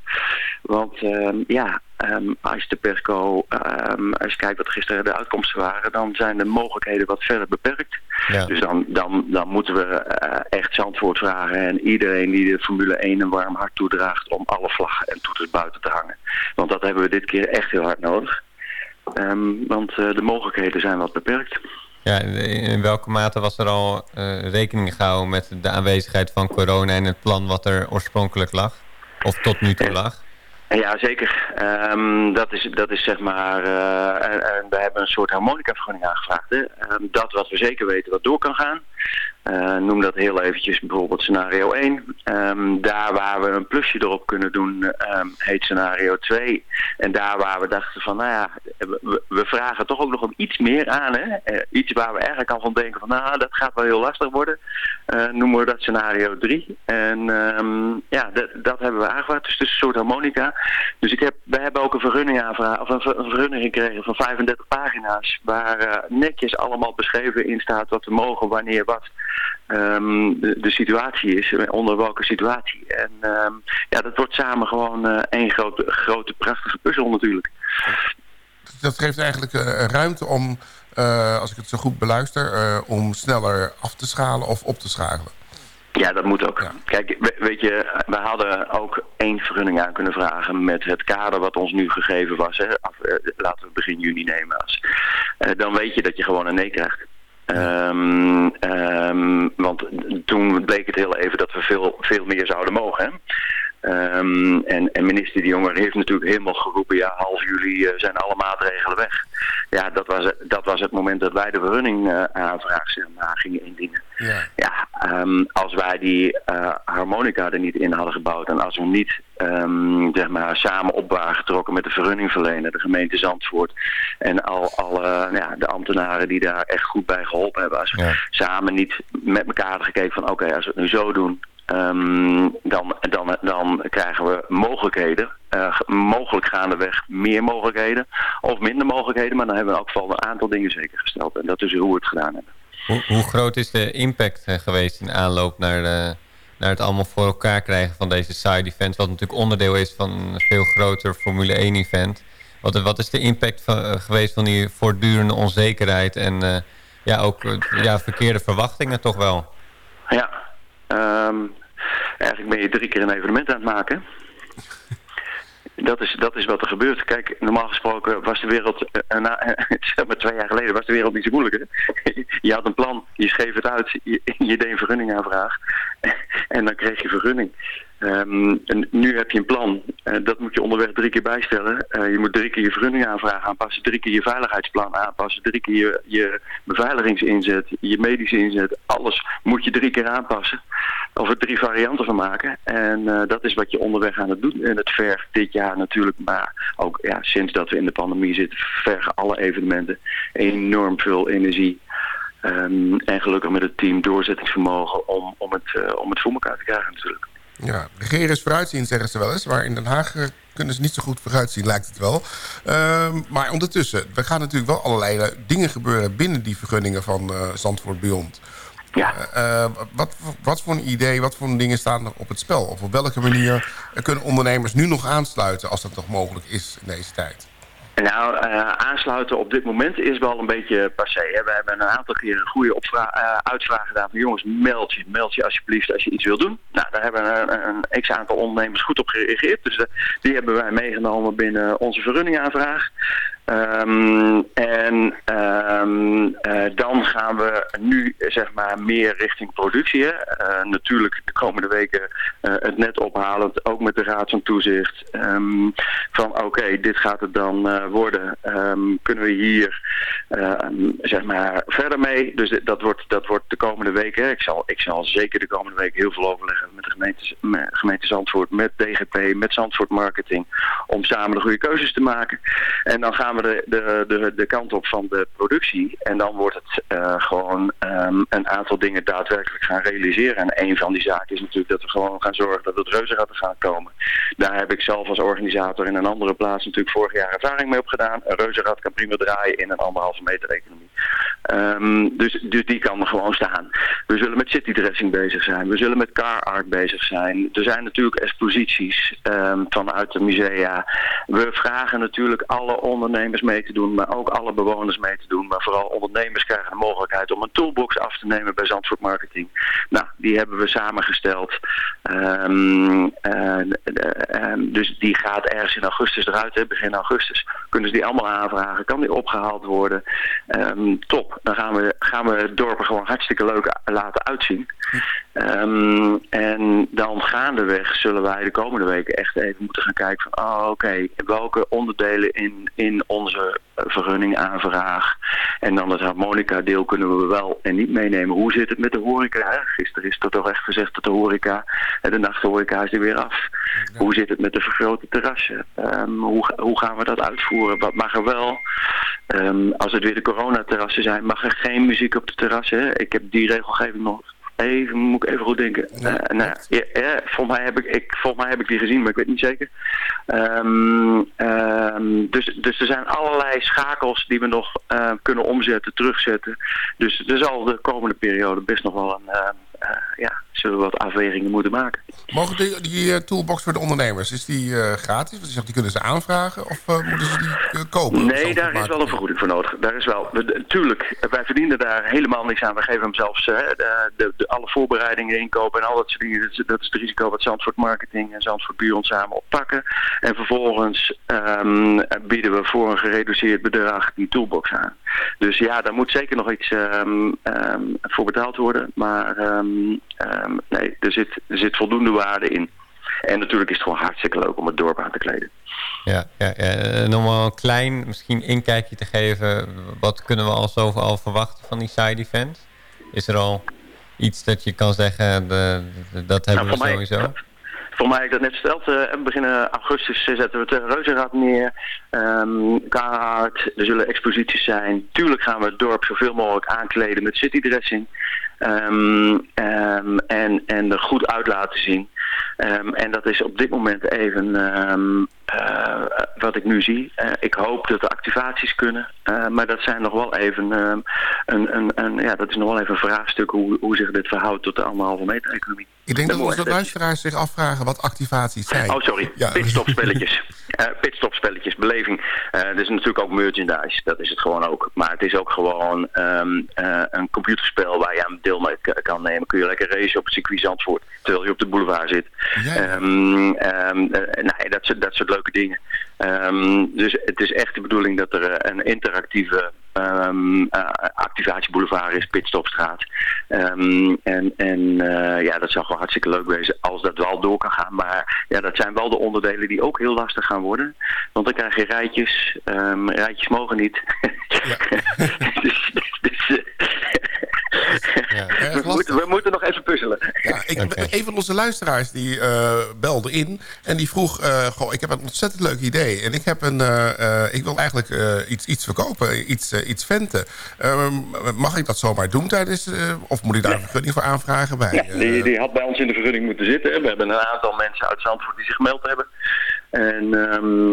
Want ehm, ja, ehm, als de persco, ehm, als je kijkt wat gisteren de uitkomsten waren, dan zijn de mogelijkheden wat verder beperkt. Ja. Dus dan, dan, dan moeten we eh, echt Zandvoort vragen en iedereen die de Formule 1 een warm hart toedraagt om alle vlaggen en toeters buiten te hangen. Want dat hebben we dit keer echt heel hard nodig. Want eh, de mogelijkheden zijn wat beperkt. Ja, in in welke mate was er al eh, rekening gehouden met de aanwezigheid van corona... en het plan wat er oorspronkelijk lag? Of tot nu toe lag? Ja, zeker. Ehm, dat, is, dat is zeg maar... eh, en, we hebben een soort harmonicavergunning aangevraagd. Hè? Ehm, dat wat we zeker weten wat door kan gaan. Eh, noem dat heel eventjes bijvoorbeeld scenario 1. Ehm, daar waar we een plusje erop kunnen doen, ehm, heet scenario 2. En daar waar we dachten van, nou ja, we, we vragen toch ook nog om iets meer aan. Hè? Eh, iets waar we eigenlijk al van denken van, nou, dat gaat wel heel lastig worden. Eh, noemen we dat scenario 3. En ehm, ja, dat, hebben we aangevraagd. Dus het is een soort harmonica. Dus ik heb, we hebben ook een vergunning of een, een vergunning gekregen van 35 pagina's. Waar netjes allemaal beschreven in staat wat we mogen, wanneer, wat ehm, de, de situatie is, onder welke situatie. En ehm, ja, dat wordt samen gewoon eh, één grote, grote prachtige puzzel natuurlijk. Dat geeft eigenlijk eh, ruimte om, eh, als ik het zo goed beluister... om sneller af te schalen of op te schakelen. Ja, dat moet ook. Ja. Kijk, we- weet je, we hadden ook één vergunning aan kunnen vragen met het kader wat ons nu gegeven was. Hè. Af, laten we begin juni nemen. Als. Eh, dan weet je dat je gewoon een nee krijgt. Ehm, ehm, want toen bleek het heel even dat we veel, veel meer zouden mogen. Hè. Ehm, en, en minister De Jonge heeft natuurlijk helemaal geroepen, ja, half juli eh, zijn alle maatregelen weg. Ja, dat was, het- dat was het moment dat wij de vergunning eh, aanvraag zeg maar, gingen indienen. Ja. Ja, ehm, als wij die eh, harmonica er niet in hadden gebouwd en als we niet ehm, zeg maar, samen op waren getrokken met de vergunningverlener, de gemeente Zandvoort en al, alle nou ja, de ambtenaren die daar echt goed bij geholpen hebben. Als we samen niet met elkaar hadden gekeken van oké, als we het nu zo doen, ehm, dan, dan, dan krijgen we mogelijkheden. eh, ge- mogelijk gaandeweg meer mogelijkheden of minder mogelijkheden, maar dan hebben we in elk geval een aantal dingen zeker gesteld. En dat is hoe we het gedaan hebben. Hoe, hoe groot is de impact eh, geweest in aanloop naar, de, naar het allemaal voor elkaar krijgen van deze side events? Wat natuurlijk onderdeel is van een veel groter Formule 1 event. Wat, wat is de impact van, eh, geweest van die voortdurende onzekerheid en eh, ja, ook eh, ja, verkeerde verwachtingen toch wel? Ja, ehm, eigenlijk ben je drie keer een evenement aan het maken. Dat is, dat is wat er gebeurt. Kijk, normaal gesproken was de wereld, eh, na, zeg maar twee jaar geleden, was de wereld niet zo moeilijk. Hè? Je had een plan, je schreef het uit, je, je deed een vergunningaanvraag en dan kreeg je vergunning. Ehm, en nu heb je een plan, Eh, dat moet je onderweg drie keer bijstellen. Eh, je moet drie keer je vergunningaanvraag aanpassen, drie keer je veiligheidsplan aanpassen, drie keer je, je beveiligingsinzet, je medische inzet. Alles moet je drie keer aanpassen. Of er drie varianten van maken. En eh, dat is wat je onderweg aan het doen. En het vergt dit jaar natuurlijk, maar ook ja, sinds dat we in de pandemie zitten, vergen alle evenementen enorm veel energie. Ehm, en gelukkig met het team doorzettingsvermogen om, om, het, om het voor elkaar te krijgen natuurlijk. Ja, regeren is vooruitzien, zeggen ze wel eens. Maar in Den Haag eh, kunnen ze niet zo goed vooruitzien, lijkt het wel. Ehm, maar ondertussen, er gaan natuurlijk wel allerlei eh, dingen gebeuren... binnen die vergunningen van eh, Zandvoort Beyond. Ja. Wat, wat voor een idee, wat voor dingen staan er op het spel? Of op welke manier kunnen ondernemers nu nog aansluiten... als dat nog mogelijk is in deze tijd? Nou, eh, aansluiten op dit moment is wel een beetje passé. Hè. We hebben een aantal keer een goede eh, uitvraag gedaan van jongens, meld je. Meld je alsjeblieft als je iets wil doen. Nou, daar hebben een, een x-aantal ondernemers goed op gereageerd. Dus de- die hebben wij meegenomen binnen onze vergunningaanvraag. Ehm, en ehm, eh, dan gaan we nu zeg maar meer richting productie. Eh, natuurlijk de komende weken eh, het net ophalend, ook met de Raad van Toezicht. ehm, van oké, dit gaat het dan worden. Kunnen we hier zeg maar verder mee? Dus dat wordt, dat wordt de komende weken. Ik zal, ik zal zeker de komende week heel veel overleggen gemeente, Zandvoort, met DGP, met Zandvoort Marketing. Om samen de goede keuzes te maken. En dan gaan we de, de, de, de kant op van de productie. En dan wordt het eh, gewoon ehm, een aantal dingen daadwerkelijk gaan realiseren. En een van die zaken is natuurlijk dat we gewoon gaan zorgen dat het reuzenraden gaan komen. Daar heb ik zelf als organisator in een andere plaats natuurlijk vorig jaar ervaring mee opgedaan. Een reuzenrad kan prima draaien in een anderhalve meter economie. Ehm, dus, dus die kan er gewoon staan. We zullen met citydressing bezig zijn. We zullen met car art bezig zijn. Er zijn natuurlijk exposities ehm, vanuit de musea. We vragen natuurlijk alle ondernemers mee te doen, maar ook alle bewoners mee te doen. Maar vooral ondernemers krijgen de mogelijkheid om een toolbox af te nemen bij Zandvoort Marketing. Nou, die hebben we samengesteld. Ehm, eh, dus die gaat ergens in augustus eruit, begin augustus. Kunnen ze die allemaal aanvragen? Kan die opgehaald worden? Ehm, Dan gaan we, gaan we het dorp er gewoon hartstikke leuk laten uitzien. Ehm, en dan gaandeweg zullen wij de komende weken echt even moeten gaan kijken van, oh, oké, welke onderdelen in, in onze vergunningaanvraag en dan het harmonica deel kunnen we wel en niet meenemen. Hoe zit het met de horeca? hè? Gisteren is er toch echt gezegd dat de horeca, eh, de nachthoreca is er weer af. Hoe zit het met de vergrote terrassen? Ehm, hoe, hoe gaan we dat uitvoeren? Wat mag er wel? Ehm, als het weer de coronaterrassen zijn, mag er geen muziek op de terrassen. Ik heb die regelgeving nog Even, moet ik even goed denken. Eh, nou, ja, ja, volgens, mij heb ik, ik, volgens mij heb ik die gezien, maar ik weet niet zeker. Ehm, ehm, dus, dus er zijn allerlei schakels die we nog eh, kunnen omzetten, terugzetten. Dus er zal de komende periode best nog wel een, eh, ja, zullen we wat afwegingen moeten maken. Mogen die, die eh, toolbox voor de ondernemers, is die eh, gratis? Want je zegt, die kunnen ze aanvragen of eh, moeten ze die eh, kopen? Nee, daar is wel een vergoeding voor nodig. Daar is wel, we- tuurlijk, wij verdienen daar helemaal niks aan. We geven hem zelfs eh, de, de, alle voorbereidingen inkopen en al dat soort dingen. Dat is, dat is het risico wat Zandvoort Marketing en Zandvoort Bureau samen oppakken. En vervolgens ehm, bieden we voor een gereduceerd bedrag die toolbox aan. Dus ja, daar moet zeker nog iets ehm, ehm, voor betaald worden. Maar ehm, nee, er zit, er zit voldoende waarde in. En natuurlijk is het gewoon hartstikke leuk om het dorp aan te kleden. Ja, ja, ja. En om al een klein misschien inkijkje te geven, wat kunnen we al zo al verwachten van die side event? Is er al iets dat je kan zeggen, de, de- dat hebben Nou, we voor mij- sowieso? Voor mij ik dat net verteld. eh, beginnen augustus eh, zetten we het Reuzenrad neer. Kaart, er zullen exposities zijn. Tuurlijk gaan we het dorp zoveel mogelijk aankleden met citydressing. Ehm, ehm, en, en er goed uit laten zien. En dat is op dit moment even eh, wat ik nu zie. Eh, ik hoop dat de activaties kunnen. Eh, maar dat zijn nog wel even een, een, een, ja, dat is nog wel even een vraagstuk hoe, hoe zich dit verhoudt tot de anderhalve meter economie. Ik denk dat onze luisteraars zich afvragen wat activaties zijn. Oh, sorry. Ja. Pitstopspelletjes. Eh pitstopspelletjes, beleving. Eh er is natuurlijk ook merchandise. Dat is het gewoon ook. Maar het is ook gewoon ehm, eh, een computerspel waar je aan deel mee kan nemen. Kun je lekker racen op het circuit Zandvoort. Terwijl je op de boulevard zit. Ehm, ehm, eh, nee, dat, soort, dat soort leuke dingen. Ehm, dus het is echt de bedoeling dat er een interactieve ehm, eh, activatieboulevard is, Pitstopstraat. Ehm, en en eh, ja, dat zou gewoon hartstikke leuk wezen als dat wel door kan gaan. Maar ja, dat zijn wel de onderdelen die ook heel lastig gaan worden. Want dan krijg je rijtjes. Ehm, rijtjes mogen niet. dus, dus, we, moeten, we moeten nog even puzzelen. Ja, ik, Een van onze luisteraars die eh, belde in en die vroeg... eh, goh, ik heb een ontzettend leuk idee. En ik, heb een, eh, eh, ik wil eigenlijk eh, iets, iets verkopen, iets, iets venten. Ehm, mag ik dat zomaar doen tijdens... eh, of moet ik daar een vergunning voor aanvragen bij? Ja, eh, die, die had bij ons in de vergunning moeten zitten. We hebben een aantal mensen uit Zandvoort die zich gemeld hebben. En ehm,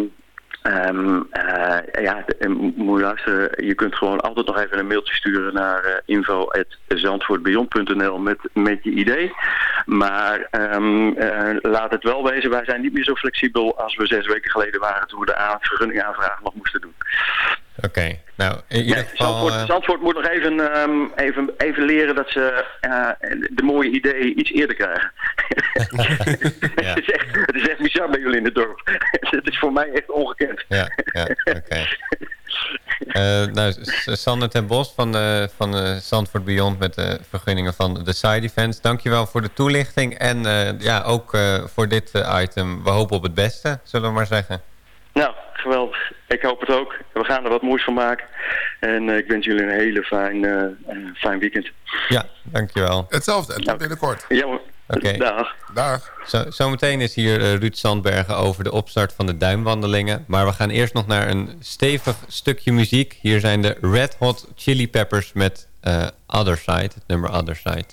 ehm, eh, ja, en moet luisteren, je kunt gewoon altijd nog even een mailtje sturen naar uh, info.zandvoortbeyond.nl met, met je idee. Maar eh, laat het wel wezen, wij zijn niet meer zo flexibel als we zes weken geleden waren toen we de aan, vergunningaanvraag nog moesten doen. Oké, nou in ieder Nee, geval... Zandvoort, eh, Zandvoort moet nog even, ehm, even, even leren dat ze eh, de mooie ideeën iets eerder krijgen. het, is echt, het is echt bizar bij jullie in het dorp. het is voor mij echt ongekend. Ja, ja oké. Eh, nou, Sander ten Bos van, eh van Zandvoort Beyond met de vergunningen van de side events. Dankjewel voor de toelichting en ja, ook voor dit item. We hopen op het beste, zullen we maar zeggen. Nou, geweldig. Ik hoop het ook. We gaan er wat moois van maken. En eh, ik wens jullie een hele fijn, eh, fijn weekend. Ja, dankjewel. Hetzelfde, en tot binnenkort. Ja hoor. Oké. Dag. Dag. Zo, zometeen is hier eh, Ruud Sandbergen over de opstart van de duimwandelingen. Maar we gaan eerst nog naar een stevig stukje muziek. Hier zijn de Red Hot Chili Peppers met eh, Other Side, het nummer Other Side.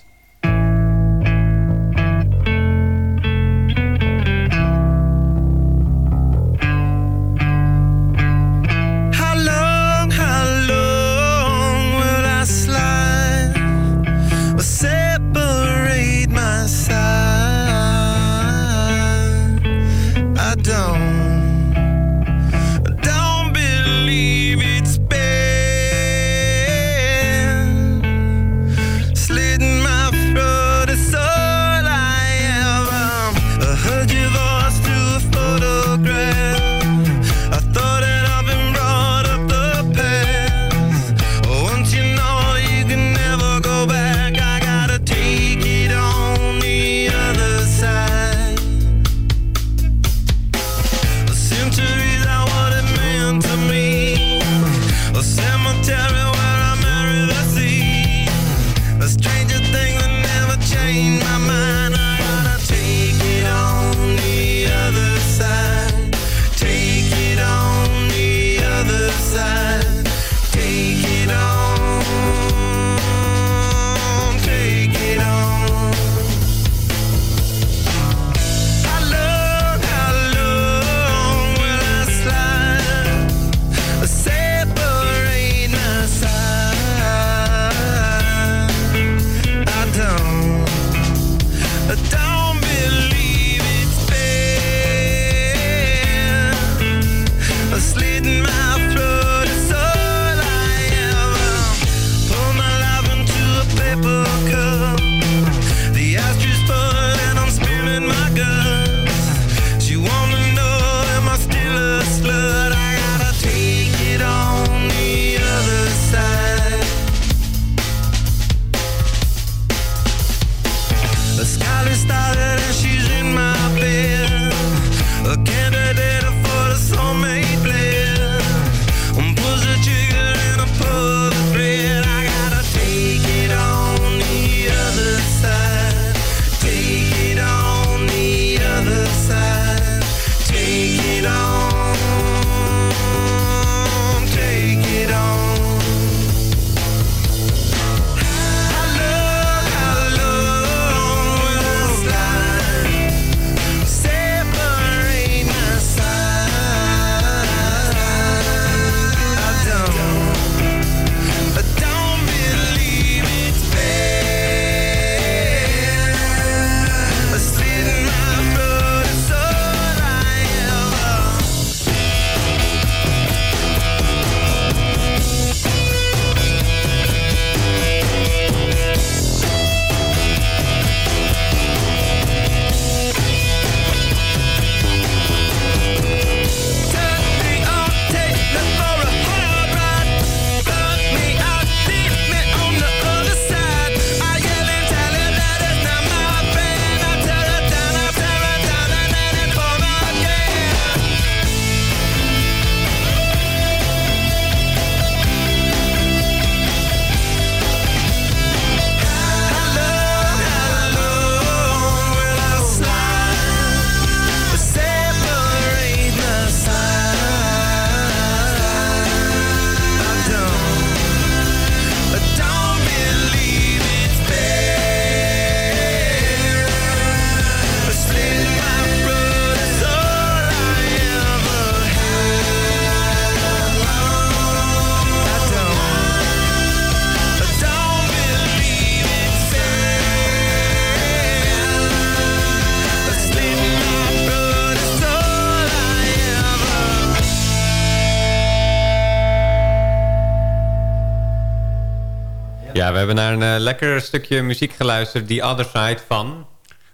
Ja, we hebben naar een eh, lekker stukje muziek geluisterd. The Other Side van...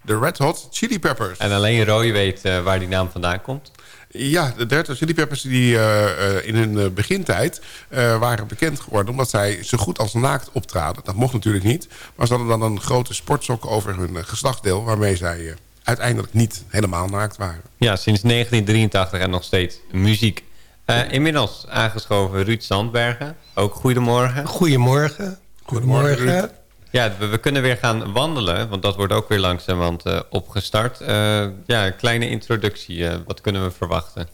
De Red Hot Chili Peppers. En alleen Roy weet eh, waar die naam vandaan komt. Ja, de Red Hot Chili Peppers die eh, eh, in hun begintijd eh, waren bekend geworden... omdat zij zo goed als naakt optraden. Dat mocht natuurlijk niet. Maar ze hadden dan een grote sportsok over hun geslachtsdeel... waarmee zij eh, uiteindelijk niet helemaal naakt waren. Ja, sinds 1983 en nog steeds muziek. Eh, inmiddels aangeschoven Ruud Sandbergen. Ook goedemorgen. Goedemorgen. Goedemorgen. Ja, we, we kunnen weer gaan wandelen, want dat wordt ook weer langzamerhand eh opgestart. Eh, ja, een kleine introductie. eh, wat kunnen we verwachten?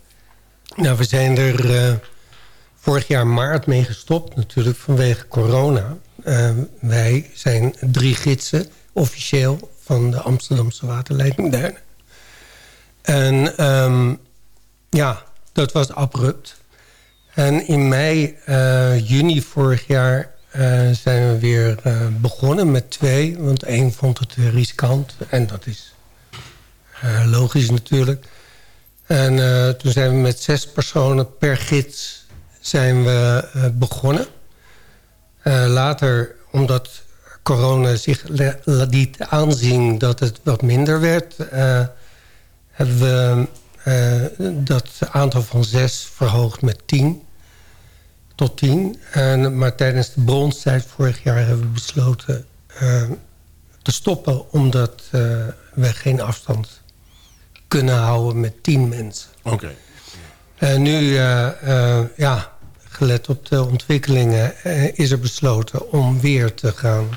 Nou, we zijn er eh, vorig jaar maart mee gestopt, natuurlijk vanwege corona. Wij zijn drie gidsen, officieel, van de Amsterdamse waterleidingduinen. En ehm, ja, dat was abrupt. En in mei, eh, juni vorig jaar zijn we weer eh, begonnen met twee. Want één vond het eh, riskant. En dat is eh, logisch natuurlijk. En eh, toen zijn we met zes personen per gids zijn we eh, begonnen. Eh, later, omdat corona zich liet aanzien dat het wat minder werd... eh, hebben we eh, dat aantal van zes verhoogd met tien. Tot tien. En, maar tijdens de bronstijd vorig jaar hebben we besloten eh, te stoppen... omdat eh, we geen afstand kunnen houden met tien mensen. Oké. En nu, eh, ja, gelet op de ontwikkelingen... is er besloten om weer te gaan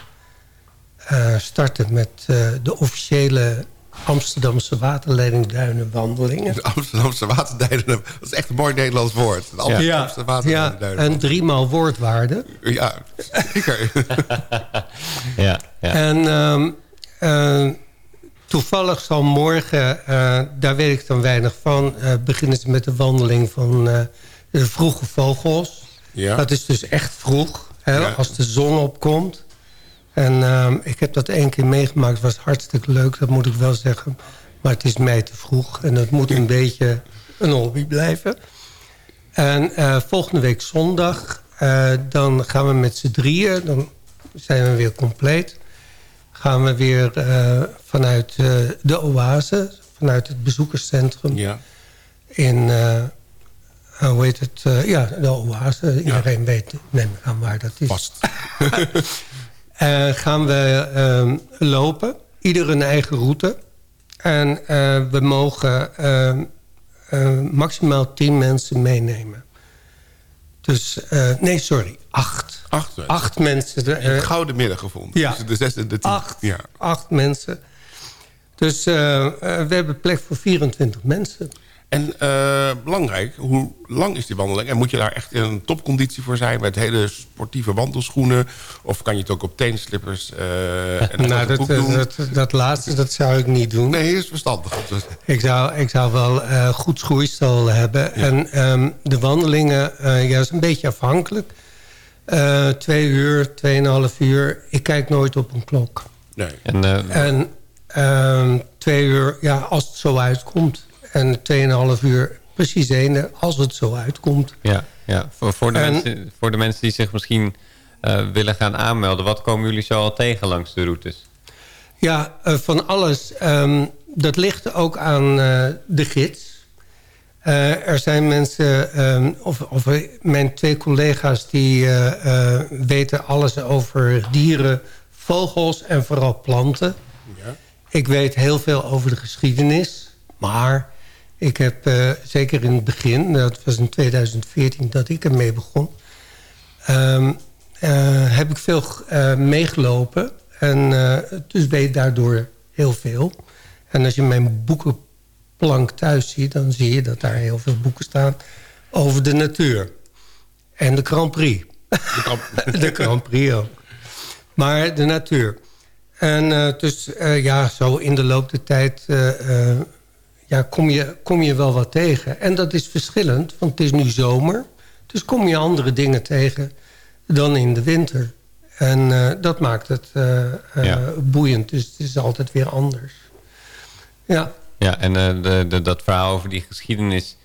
starten... met de officiële Amsterdamse waterleidingduinenwandelingen. De Amsterdamse waterduinen. Dat is echt een mooi Nederlands woord. De Amsterdamse ja, waterduinen. en driemaal woordwaarde. Ja, zeker. Ja, ja. En ehm, eh, toevallig zal morgen, eh, daar weet ik dan weinig van... eh, beginnen ze met de wandeling van eh, de vroege vogels. Ja. Dat is dus echt vroeg, hè, Ja. als de zon opkomt. En ehm, ik heb dat één keer meegemaakt. Het was hartstikke leuk, dat moet ik wel zeggen. Maar het is mij te vroeg. En het moet een beetje een hobby blijven. En eh, volgende week zondag... eh, dan gaan we met z'n drieën... dan zijn we weer compleet... gaan we weer eh, vanuit de oase... vanuit het bezoekerscentrum... Ja. in... hoe heet het? ja, de oase. Iedereen weet, neem ik aan waar dat is. Vast. Eh, gaan we ehm, lopen. Ieder een eigen route. En eh, we mogen ehm, eh, maximaal tien mensen meenemen. Dus, nee, sorry, acht. Acht mensen. Acht mensen. Een gouden midden gevonden. ja. Tussen de zes en de tien. acht, Ja. acht mensen. Dus we hebben plek voor 24 mensen. En eh, belangrijk, hoe lang is die wandeling? En moet je daar echt in een topconditie voor zijn... met hele sportieve wandelschoenen? Of kan je het ook op teenslippers eh en nou, dat, doen? dat, dat laatste dat zou ik niet doen. Nee, is verstandig. Ik zou, ik zou wel eh, goed schoeisel hebben. En ehm, de wandelingen, eh ja, is een beetje afhankelijk. Eh, twee uur, tweeënhalf uur. Ik kijk nooit op een klok. Nee. En, eh, En ehm, twee uur, ja, als het zo uitkomt. En tweeënhalf uur, precies één, als het zo uitkomt. ja, ja. Voor, voor, de En- mensen, voor de mensen die zich misschien eh, willen gaan aanmelden... wat komen jullie zo al tegen langs de routes? Ja, eh, van alles. Ehm, dat ligt ook aan eh, de gids. Eh, er zijn mensen, ehm, of, of mijn twee collega's... die eh, eh, weten alles over dieren, vogels en vooral planten. Ja. Ik weet heel veel over de geschiedenis. Maar ik heb eh, zeker in het begin... dat was in 2014 dat ik ermee begon... ehm, eh, heb ik veel eh, meegelopen. En dus weet daardoor heel veel. En als je mijn boekenplank thuis ziet... dan zie je dat daar heel veel boeken staan over de natuur. En de Grand Prix. de Grand Prix ook. Maar de natuur. En dus ja, zo in de loop der tijd ja, kom, je, kom je wel wat tegen. En dat is verschillend, want het is nu zomer. Dus kom je andere dingen tegen dan in de winter. En eh, dat maakt het eh, eh, Ja. boeiend. Dus het is altijd weer anders. Ja, Ja, en de, de, dat verhaal over die geschiedenis...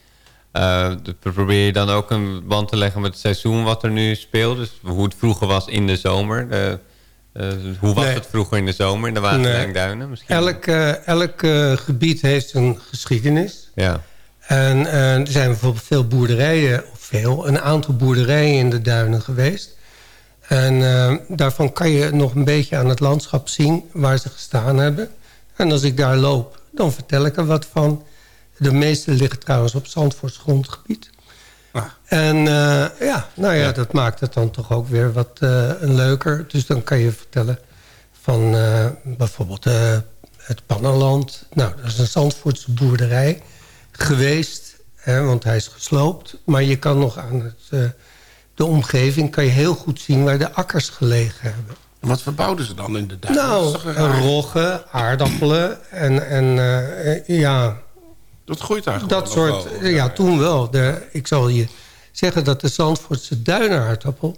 De- probeer je dan ook een band te leggen met het seizoen wat er nu speelt? Dus hoe het vroeger was in de zomer. De, hoe was Nee. het vroeger in de zomer in de Waterlijnduinen? Misschien? Elk, eh, elk eh, gebied heeft een geschiedenis. Ja. En eh, er zijn bijvoorbeeld veel boerderijen, of veel, een aantal boerderijen in de duinen geweest. En eh, daarvan kan je nog een beetje aan het landschap zien waar ze gestaan hebben. En als ik daar loop, dan vertel ik er wat van. De meeste liggen trouwens op Zandvoorts grondgebied. En eh, ja, nou ja, dat maakt het dan toch ook weer wat eh, leuker. Dus dan kan je vertellen van eh, bijvoorbeeld het Pannenland. Nou, dat is een Zandvoortse boerderij geweest. Hè, want hij is gesloopt. Maar je kan nog aan het, de omgeving kan je heel goed zien waar de akkers gelegen hebben. Wat verbouwden ze dan in de duinen? Nou, roggen, aardappelen en, en ja... Dat groeit daar gewoon Dat soort, wel. ja, toen wel. De, ik zal je zeggen dat de Zandvoortse duinaardappel...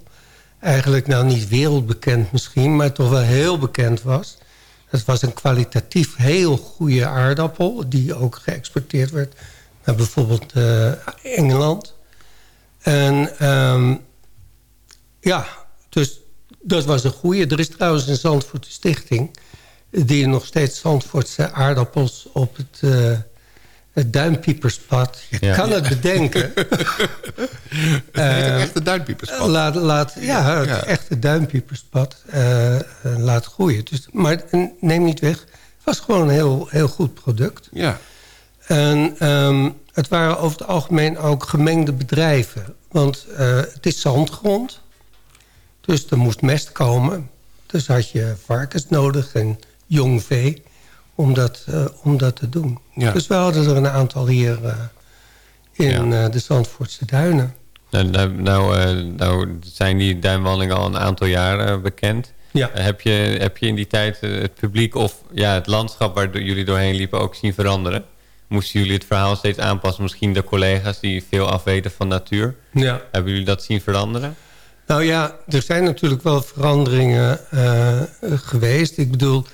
eigenlijk nou niet wereldbekend misschien... maar toch wel heel bekend was. Het was een kwalitatief heel goede aardappel... die ook geëxporteerd werd naar bijvoorbeeld eh, Engeland. En ehm, ja, dus dat was een goede. Er is trouwens een Zandvoortse stichting... die nog steeds Zandvoortse aardappels op het... eh, het duimpieperspad. Je Ja. kan het bedenken. ook Eh, echt de duimpieperspad. Laat, laat, ja, het Ja. echte duimpieperspad eh, eh, laat groeien. Dus, maar neem niet weg, het was gewoon een heel, heel goed product. Ja. En ehm, het waren over het algemeen ook gemengde bedrijven. Want het is zandgrond. Dus er moest mest komen. Dus had je varkens nodig en jong vee om dat, eh, om dat te doen. Ja. Dus we hadden er een aantal hier eh, in eh, de Zandvoortse duinen. Nou, nou, nou, zijn die duinwandelingen al een aantal jaren bekend. Ja. Heb, je, heb je in die tijd het publiek of ja, het landschap waar jullie doorheen liepen ook zien veranderen? Moesten jullie het verhaal steeds aanpassen? Misschien de collega's die veel afweten van natuur. Ja. Hebben jullie dat zien veranderen? Nou ja, er zijn natuurlijk wel veranderingen geweest. Ik bedoel,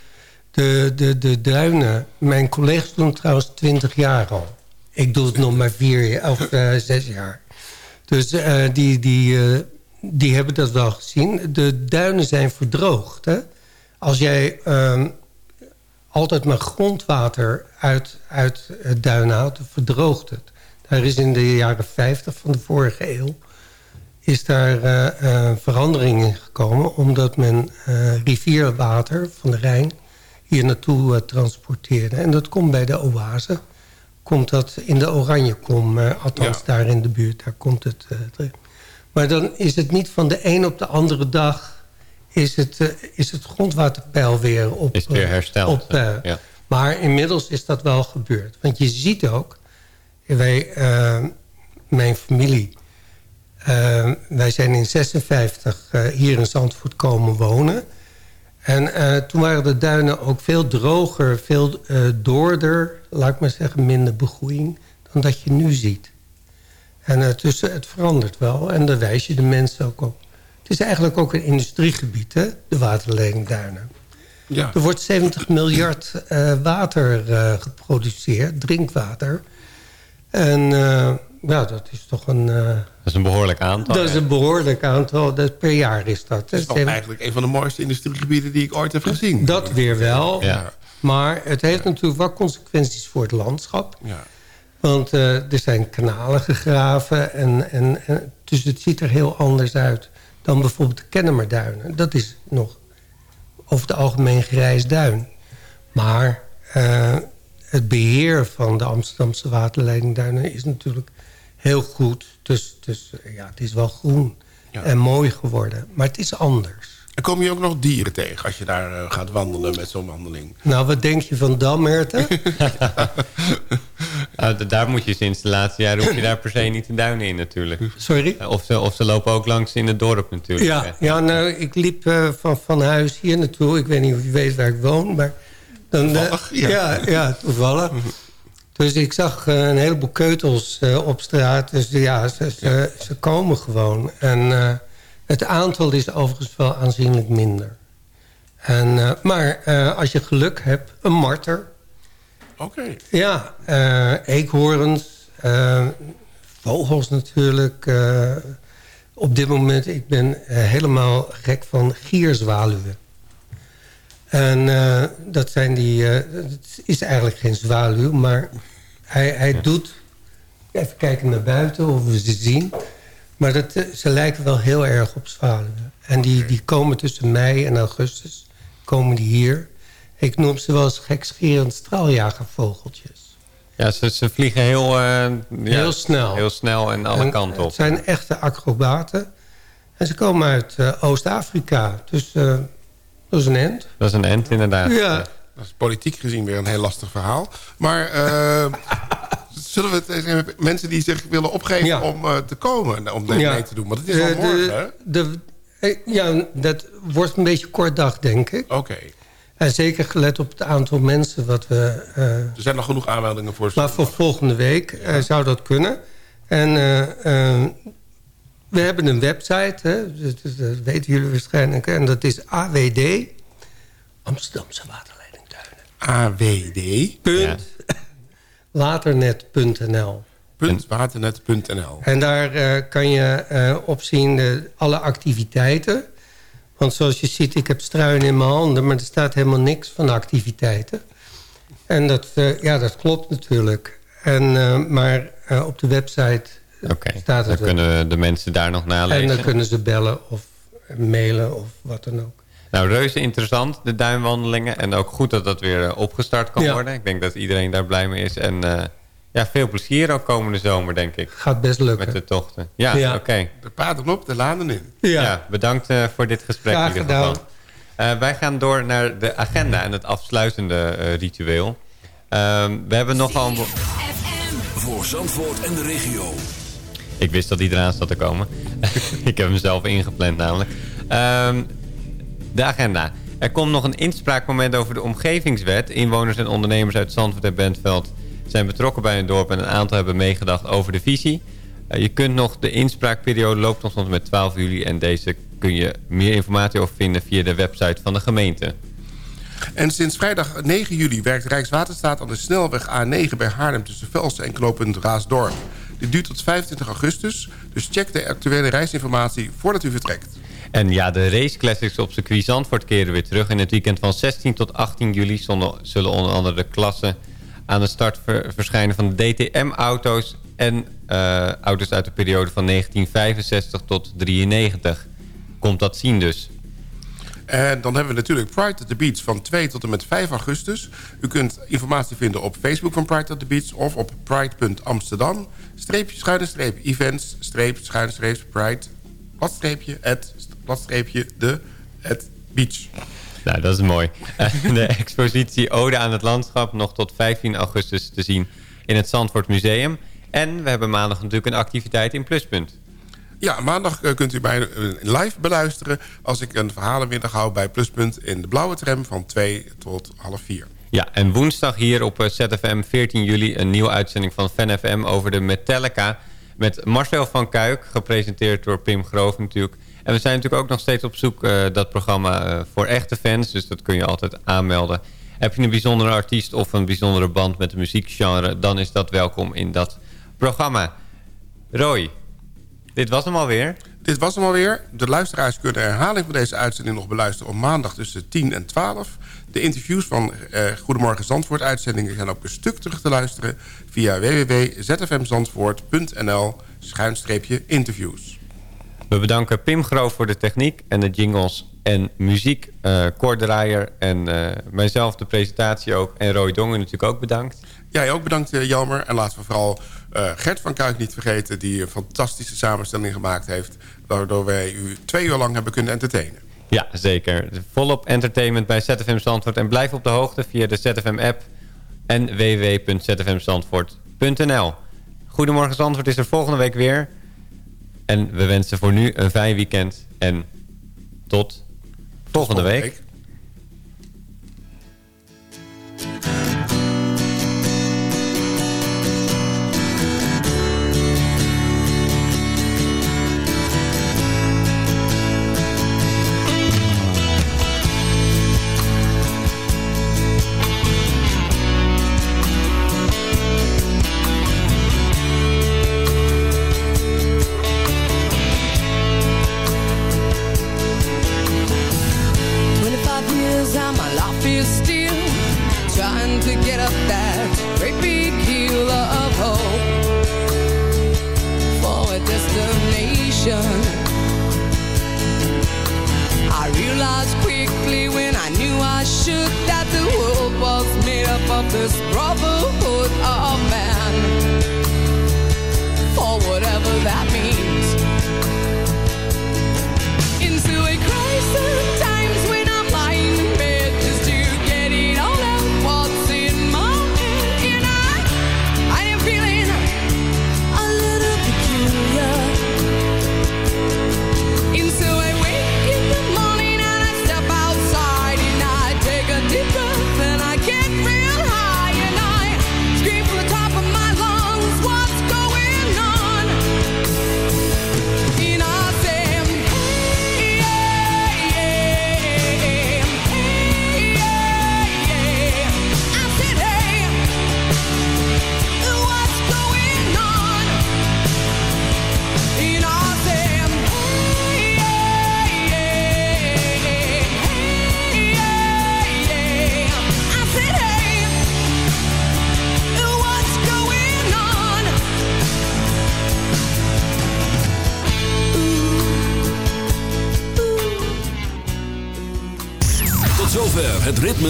de, de, de duinen... Mijn collega's doen trouwens 20 jaar al. Ik doe het nog maar vier of eh, zes jaar. Dus eh, die, die, eh, die hebben dat wel gezien. De duinen zijn verdroogd. Hè? Als jij ehm, altijd maar grondwater uit, uit het duin haalt, verdroogt het. Daar is in de jaren 50 van de vorige eeuw is daar eh, verandering in gekomen... omdat men rivierwater van de Rijn hier naartoe eh, transporteerde. En dat komt bij de oase. Komt dat in de Oranjekom, eh, althans daar in de buurt. Daar komt het eh, terecht. Maar dan is het niet van de een op de andere dag... is het, is het grondwaterpeil weer op... Is weer hersteld, Op, ja. Maar inmiddels is dat wel gebeurd. Want je ziet ook... Wij, mijn familie... wij zijn in 56 eh, hier in Zandvoort komen wonen. En eh, toen waren de duinen ook veel droger, veel eh doorder... laat ik maar zeggen, minder begroeiing... dan dat je nu ziet. En uh, tussen, het verandert wel. En daar wijs je de mensen ook op. Het is eigenlijk ook een industriegebied, hè? de waterleidingduinen. Ja. Er wordt 70 miljard uh, water uh, geproduceerd, drinkwater. En ja, dat is toch een... dat is een behoorlijk aantal. Dat is een behoorlijk aantal. Dat, per jaar is dat. Het is wel eigenlijk een van de mooiste industriegebieden die ik ooit heb gezien. Dat weer wel. Ja. Maar het heeft natuurlijk wel consequenties voor het landschap. Ja. Want uh, er zijn kanalen gegraven. En, en, en, dus het ziet er heel anders uit dan bijvoorbeeld de Kennemerduinen. Dat is nog over het algemeen grijs duin. Maar uh, het beheer van de Amsterdamse waterleidingduinen is natuurlijk heel goed. Dus, dus ja, het is wel groen ja. en mooi geworden. Maar het is anders. En kom je ook nog dieren tegen als je daar uh, gaat wandelen met zo'n wandeling? Nou, wat denk je van damherten? nou, daar moet je sinds de laatste jaren hoef je daar per se niet de duinen in natuurlijk. Sorry? Of ze, of ze lopen ook langs in het dorp natuurlijk. Ja, ja nou, ik liep uh, van, van huis hier naartoe. Ik weet niet of je weet waar ik woon, maar... Dan, toevallig? Uh, ja. ja, ja, toevallig. Dus ik zag uh, een heleboel keutels op straat. Dus ja, ze, ze, ze komen gewoon. En het aantal is overigens wel aanzienlijk minder. En, maar als je geluk hebt, een marter... Oké. Okay. Ja, eekhoorns, vogels natuurlijk. eh, op dit moment, ik ben eh, helemaal gek van gierzwaluwen. En eh, dat zijn die... eh, het is eigenlijk geen zwaluw, maar hij, hij doet... Even kijken naar buiten of we ze zien. Maar dat, eh, ze lijken wel heel erg op zwaluwen. En die, die komen tussen mei en augustus. Komen die hier. Ik noem ze wel eens gekscherend straaljagervogeltjes. Ja, ze, ze vliegen heel, eh, ja, Heel snel. Heel snel en alle En kanten op. Het zijn echte acrobaten. En ze komen uit Oost-Afrika. Dus dat is een end. Dat is een end inderdaad. Ja. Dat is politiek gezien weer een heel lastig verhaal. Maar eh, zullen we het even... Mensen die zich willen opgeven om eh, te komen, om mee, Ja. mee te doen. Want het is al Eh, de- morgen, hè? de, eh, ja, dat wordt een beetje kort dag, denk ik. Oké. En zeker gelet op het aantal mensen wat we... eh, Er zijn nog genoeg aanmeldingen voor. maar voor volgende week eh, zou dat kunnen. En we hebben een website, hè, dat, dat- dat weten jullie waarschijnlijk. En dat is AWD, Amsterdamse Waterleidingtuinen. AWD. Punt. Waternet.nl. Waternet.nl. En daar eh, kan je eh, op zien de, alle activiteiten. Want zoals je ziet, ik heb struinen in mijn handen... maar er staat helemaal niks van activiteiten. En dat, eh, ja, dat klopt natuurlijk. En, eh, maar eh, op de website Oké, dan kunnen de mensen daar nog nalezen. En dan kunnen ze bellen of mailen of wat dan ook. Nou, reuze interessant, de duinwandelingen. En ook goed dat dat weer eh, opgestart kan Ja. worden. Ik denk dat iedereen daar blij mee is. En eh, ja, veel plezier ook komende zomer, denk ik. Gaat best lukken. Met de tochten. Ja, Ja. oké. De paden op, de lanen in. Ja. bedankt eh, voor dit gesprek Graag in ieder gedaan. geval. Eh, wij gaan door naar de agenda en het afsluitende ritueel. Ehm, we hebben nogal... Voor Zandvoort en de regio. Ik wist dat die eraan zat te komen. ik heb hem zelf ingepland namelijk. Ehm, de agenda. Er komt nog een inspraakmoment over de omgevingswet. Inwoners en ondernemers uit Zandvoort en Bentveld zijn betrokken bij een dorp... en een aantal hebben meegedacht over de visie. Eh, je kunt nog, de inspraakperiode loopt nog met 12 juli... en deze kun je meer informatie over vinden via de website van de gemeente. En sinds vrijdag 9 juli werkt Rijkswaterstaat aan de snelweg A9 bij Haarlem... tussen Velsen en knooppunt Raasdorp. Dit duurt tot 25 augustus, dus check de actuele reisinformatie voordat u vertrekt. En ja, de Race Classics op circuit Zandvoort keren weer terug. In het weekend van 16 tot 18 juli zullen, onder andere de klassen aan de start ver- verschijnen van de DTM-auto's... en eh, auto's uit de periode van 1965 tot 93. Komt dat zien dus. En dan hebben we natuurlijk Pride at the Beach van 2 tot en met 5 augustus. U kunt informatie vinden op Facebook van Pride at the Beach... of op pride.amsterdam, streepje, schuine streep, events, streep, schuine streep, pride, platstreepje, at, de, at, beach. Nou, dat is mooi. Eh, de expositie Ode aan het Landschap nog tot 15 augustus te zien in het Zandvoort Museum. En we hebben maandag natuurlijk een activiteit in Pluspunt. Ja, maandag eh, kunt u mij eh, live beluisteren... als ik een verhalenmiddag hou bij Pluspunt in de blauwe tram... van 2 tot half 4. Ja, en woensdag hier op eh, ZFM 14 juli een nieuwe uitzending van Fan FM over de Metallica. Met Marcel van Kuik, gepresenteerd door Pim Groof natuurlijk. En we zijn natuurlijk ook nog steeds op zoek eh dat programma voor echte fans. Dus dat kun je altijd aanmelden. Heb je een bijzondere artiest of een bijzondere band met de muziekgenre... dan is dat welkom in dat programma. Roy, dit was hem alweer. Dit was hem alweer. De luisteraars kunnen de herhaling van deze uitzending nog beluisteren... op maandag tussen 10 en 12. De interviews van eh, Goedemorgen Zandvoort uitzendingen... zijn ook een stuk terug te luisteren... via www.zfmzandvoort.nl interviews. We bedanken Pim Groof voor de techniek en de jingles en muziek. Cor Draaier en eh, mijzelf de presentatie ook. En Roy Dongen natuurlijk ook bedankt. Jij ook bedankt, Jelmer. En laten we vooral eh, Gert van Kuik niet vergeten... die een fantastische samenstelling gemaakt heeft... waardoor wij u twee uur lang hebben kunnen entertainen. Ja, zeker. Volop entertainment bij ZFM Zandvoort. En blijf op de hoogte via de ZFM-app en www.zfmzandvoort.nl. Goedemorgen Zandvoort is er volgende week weer. En we wensen voor nu een fijn weekend. En tot volgende, week.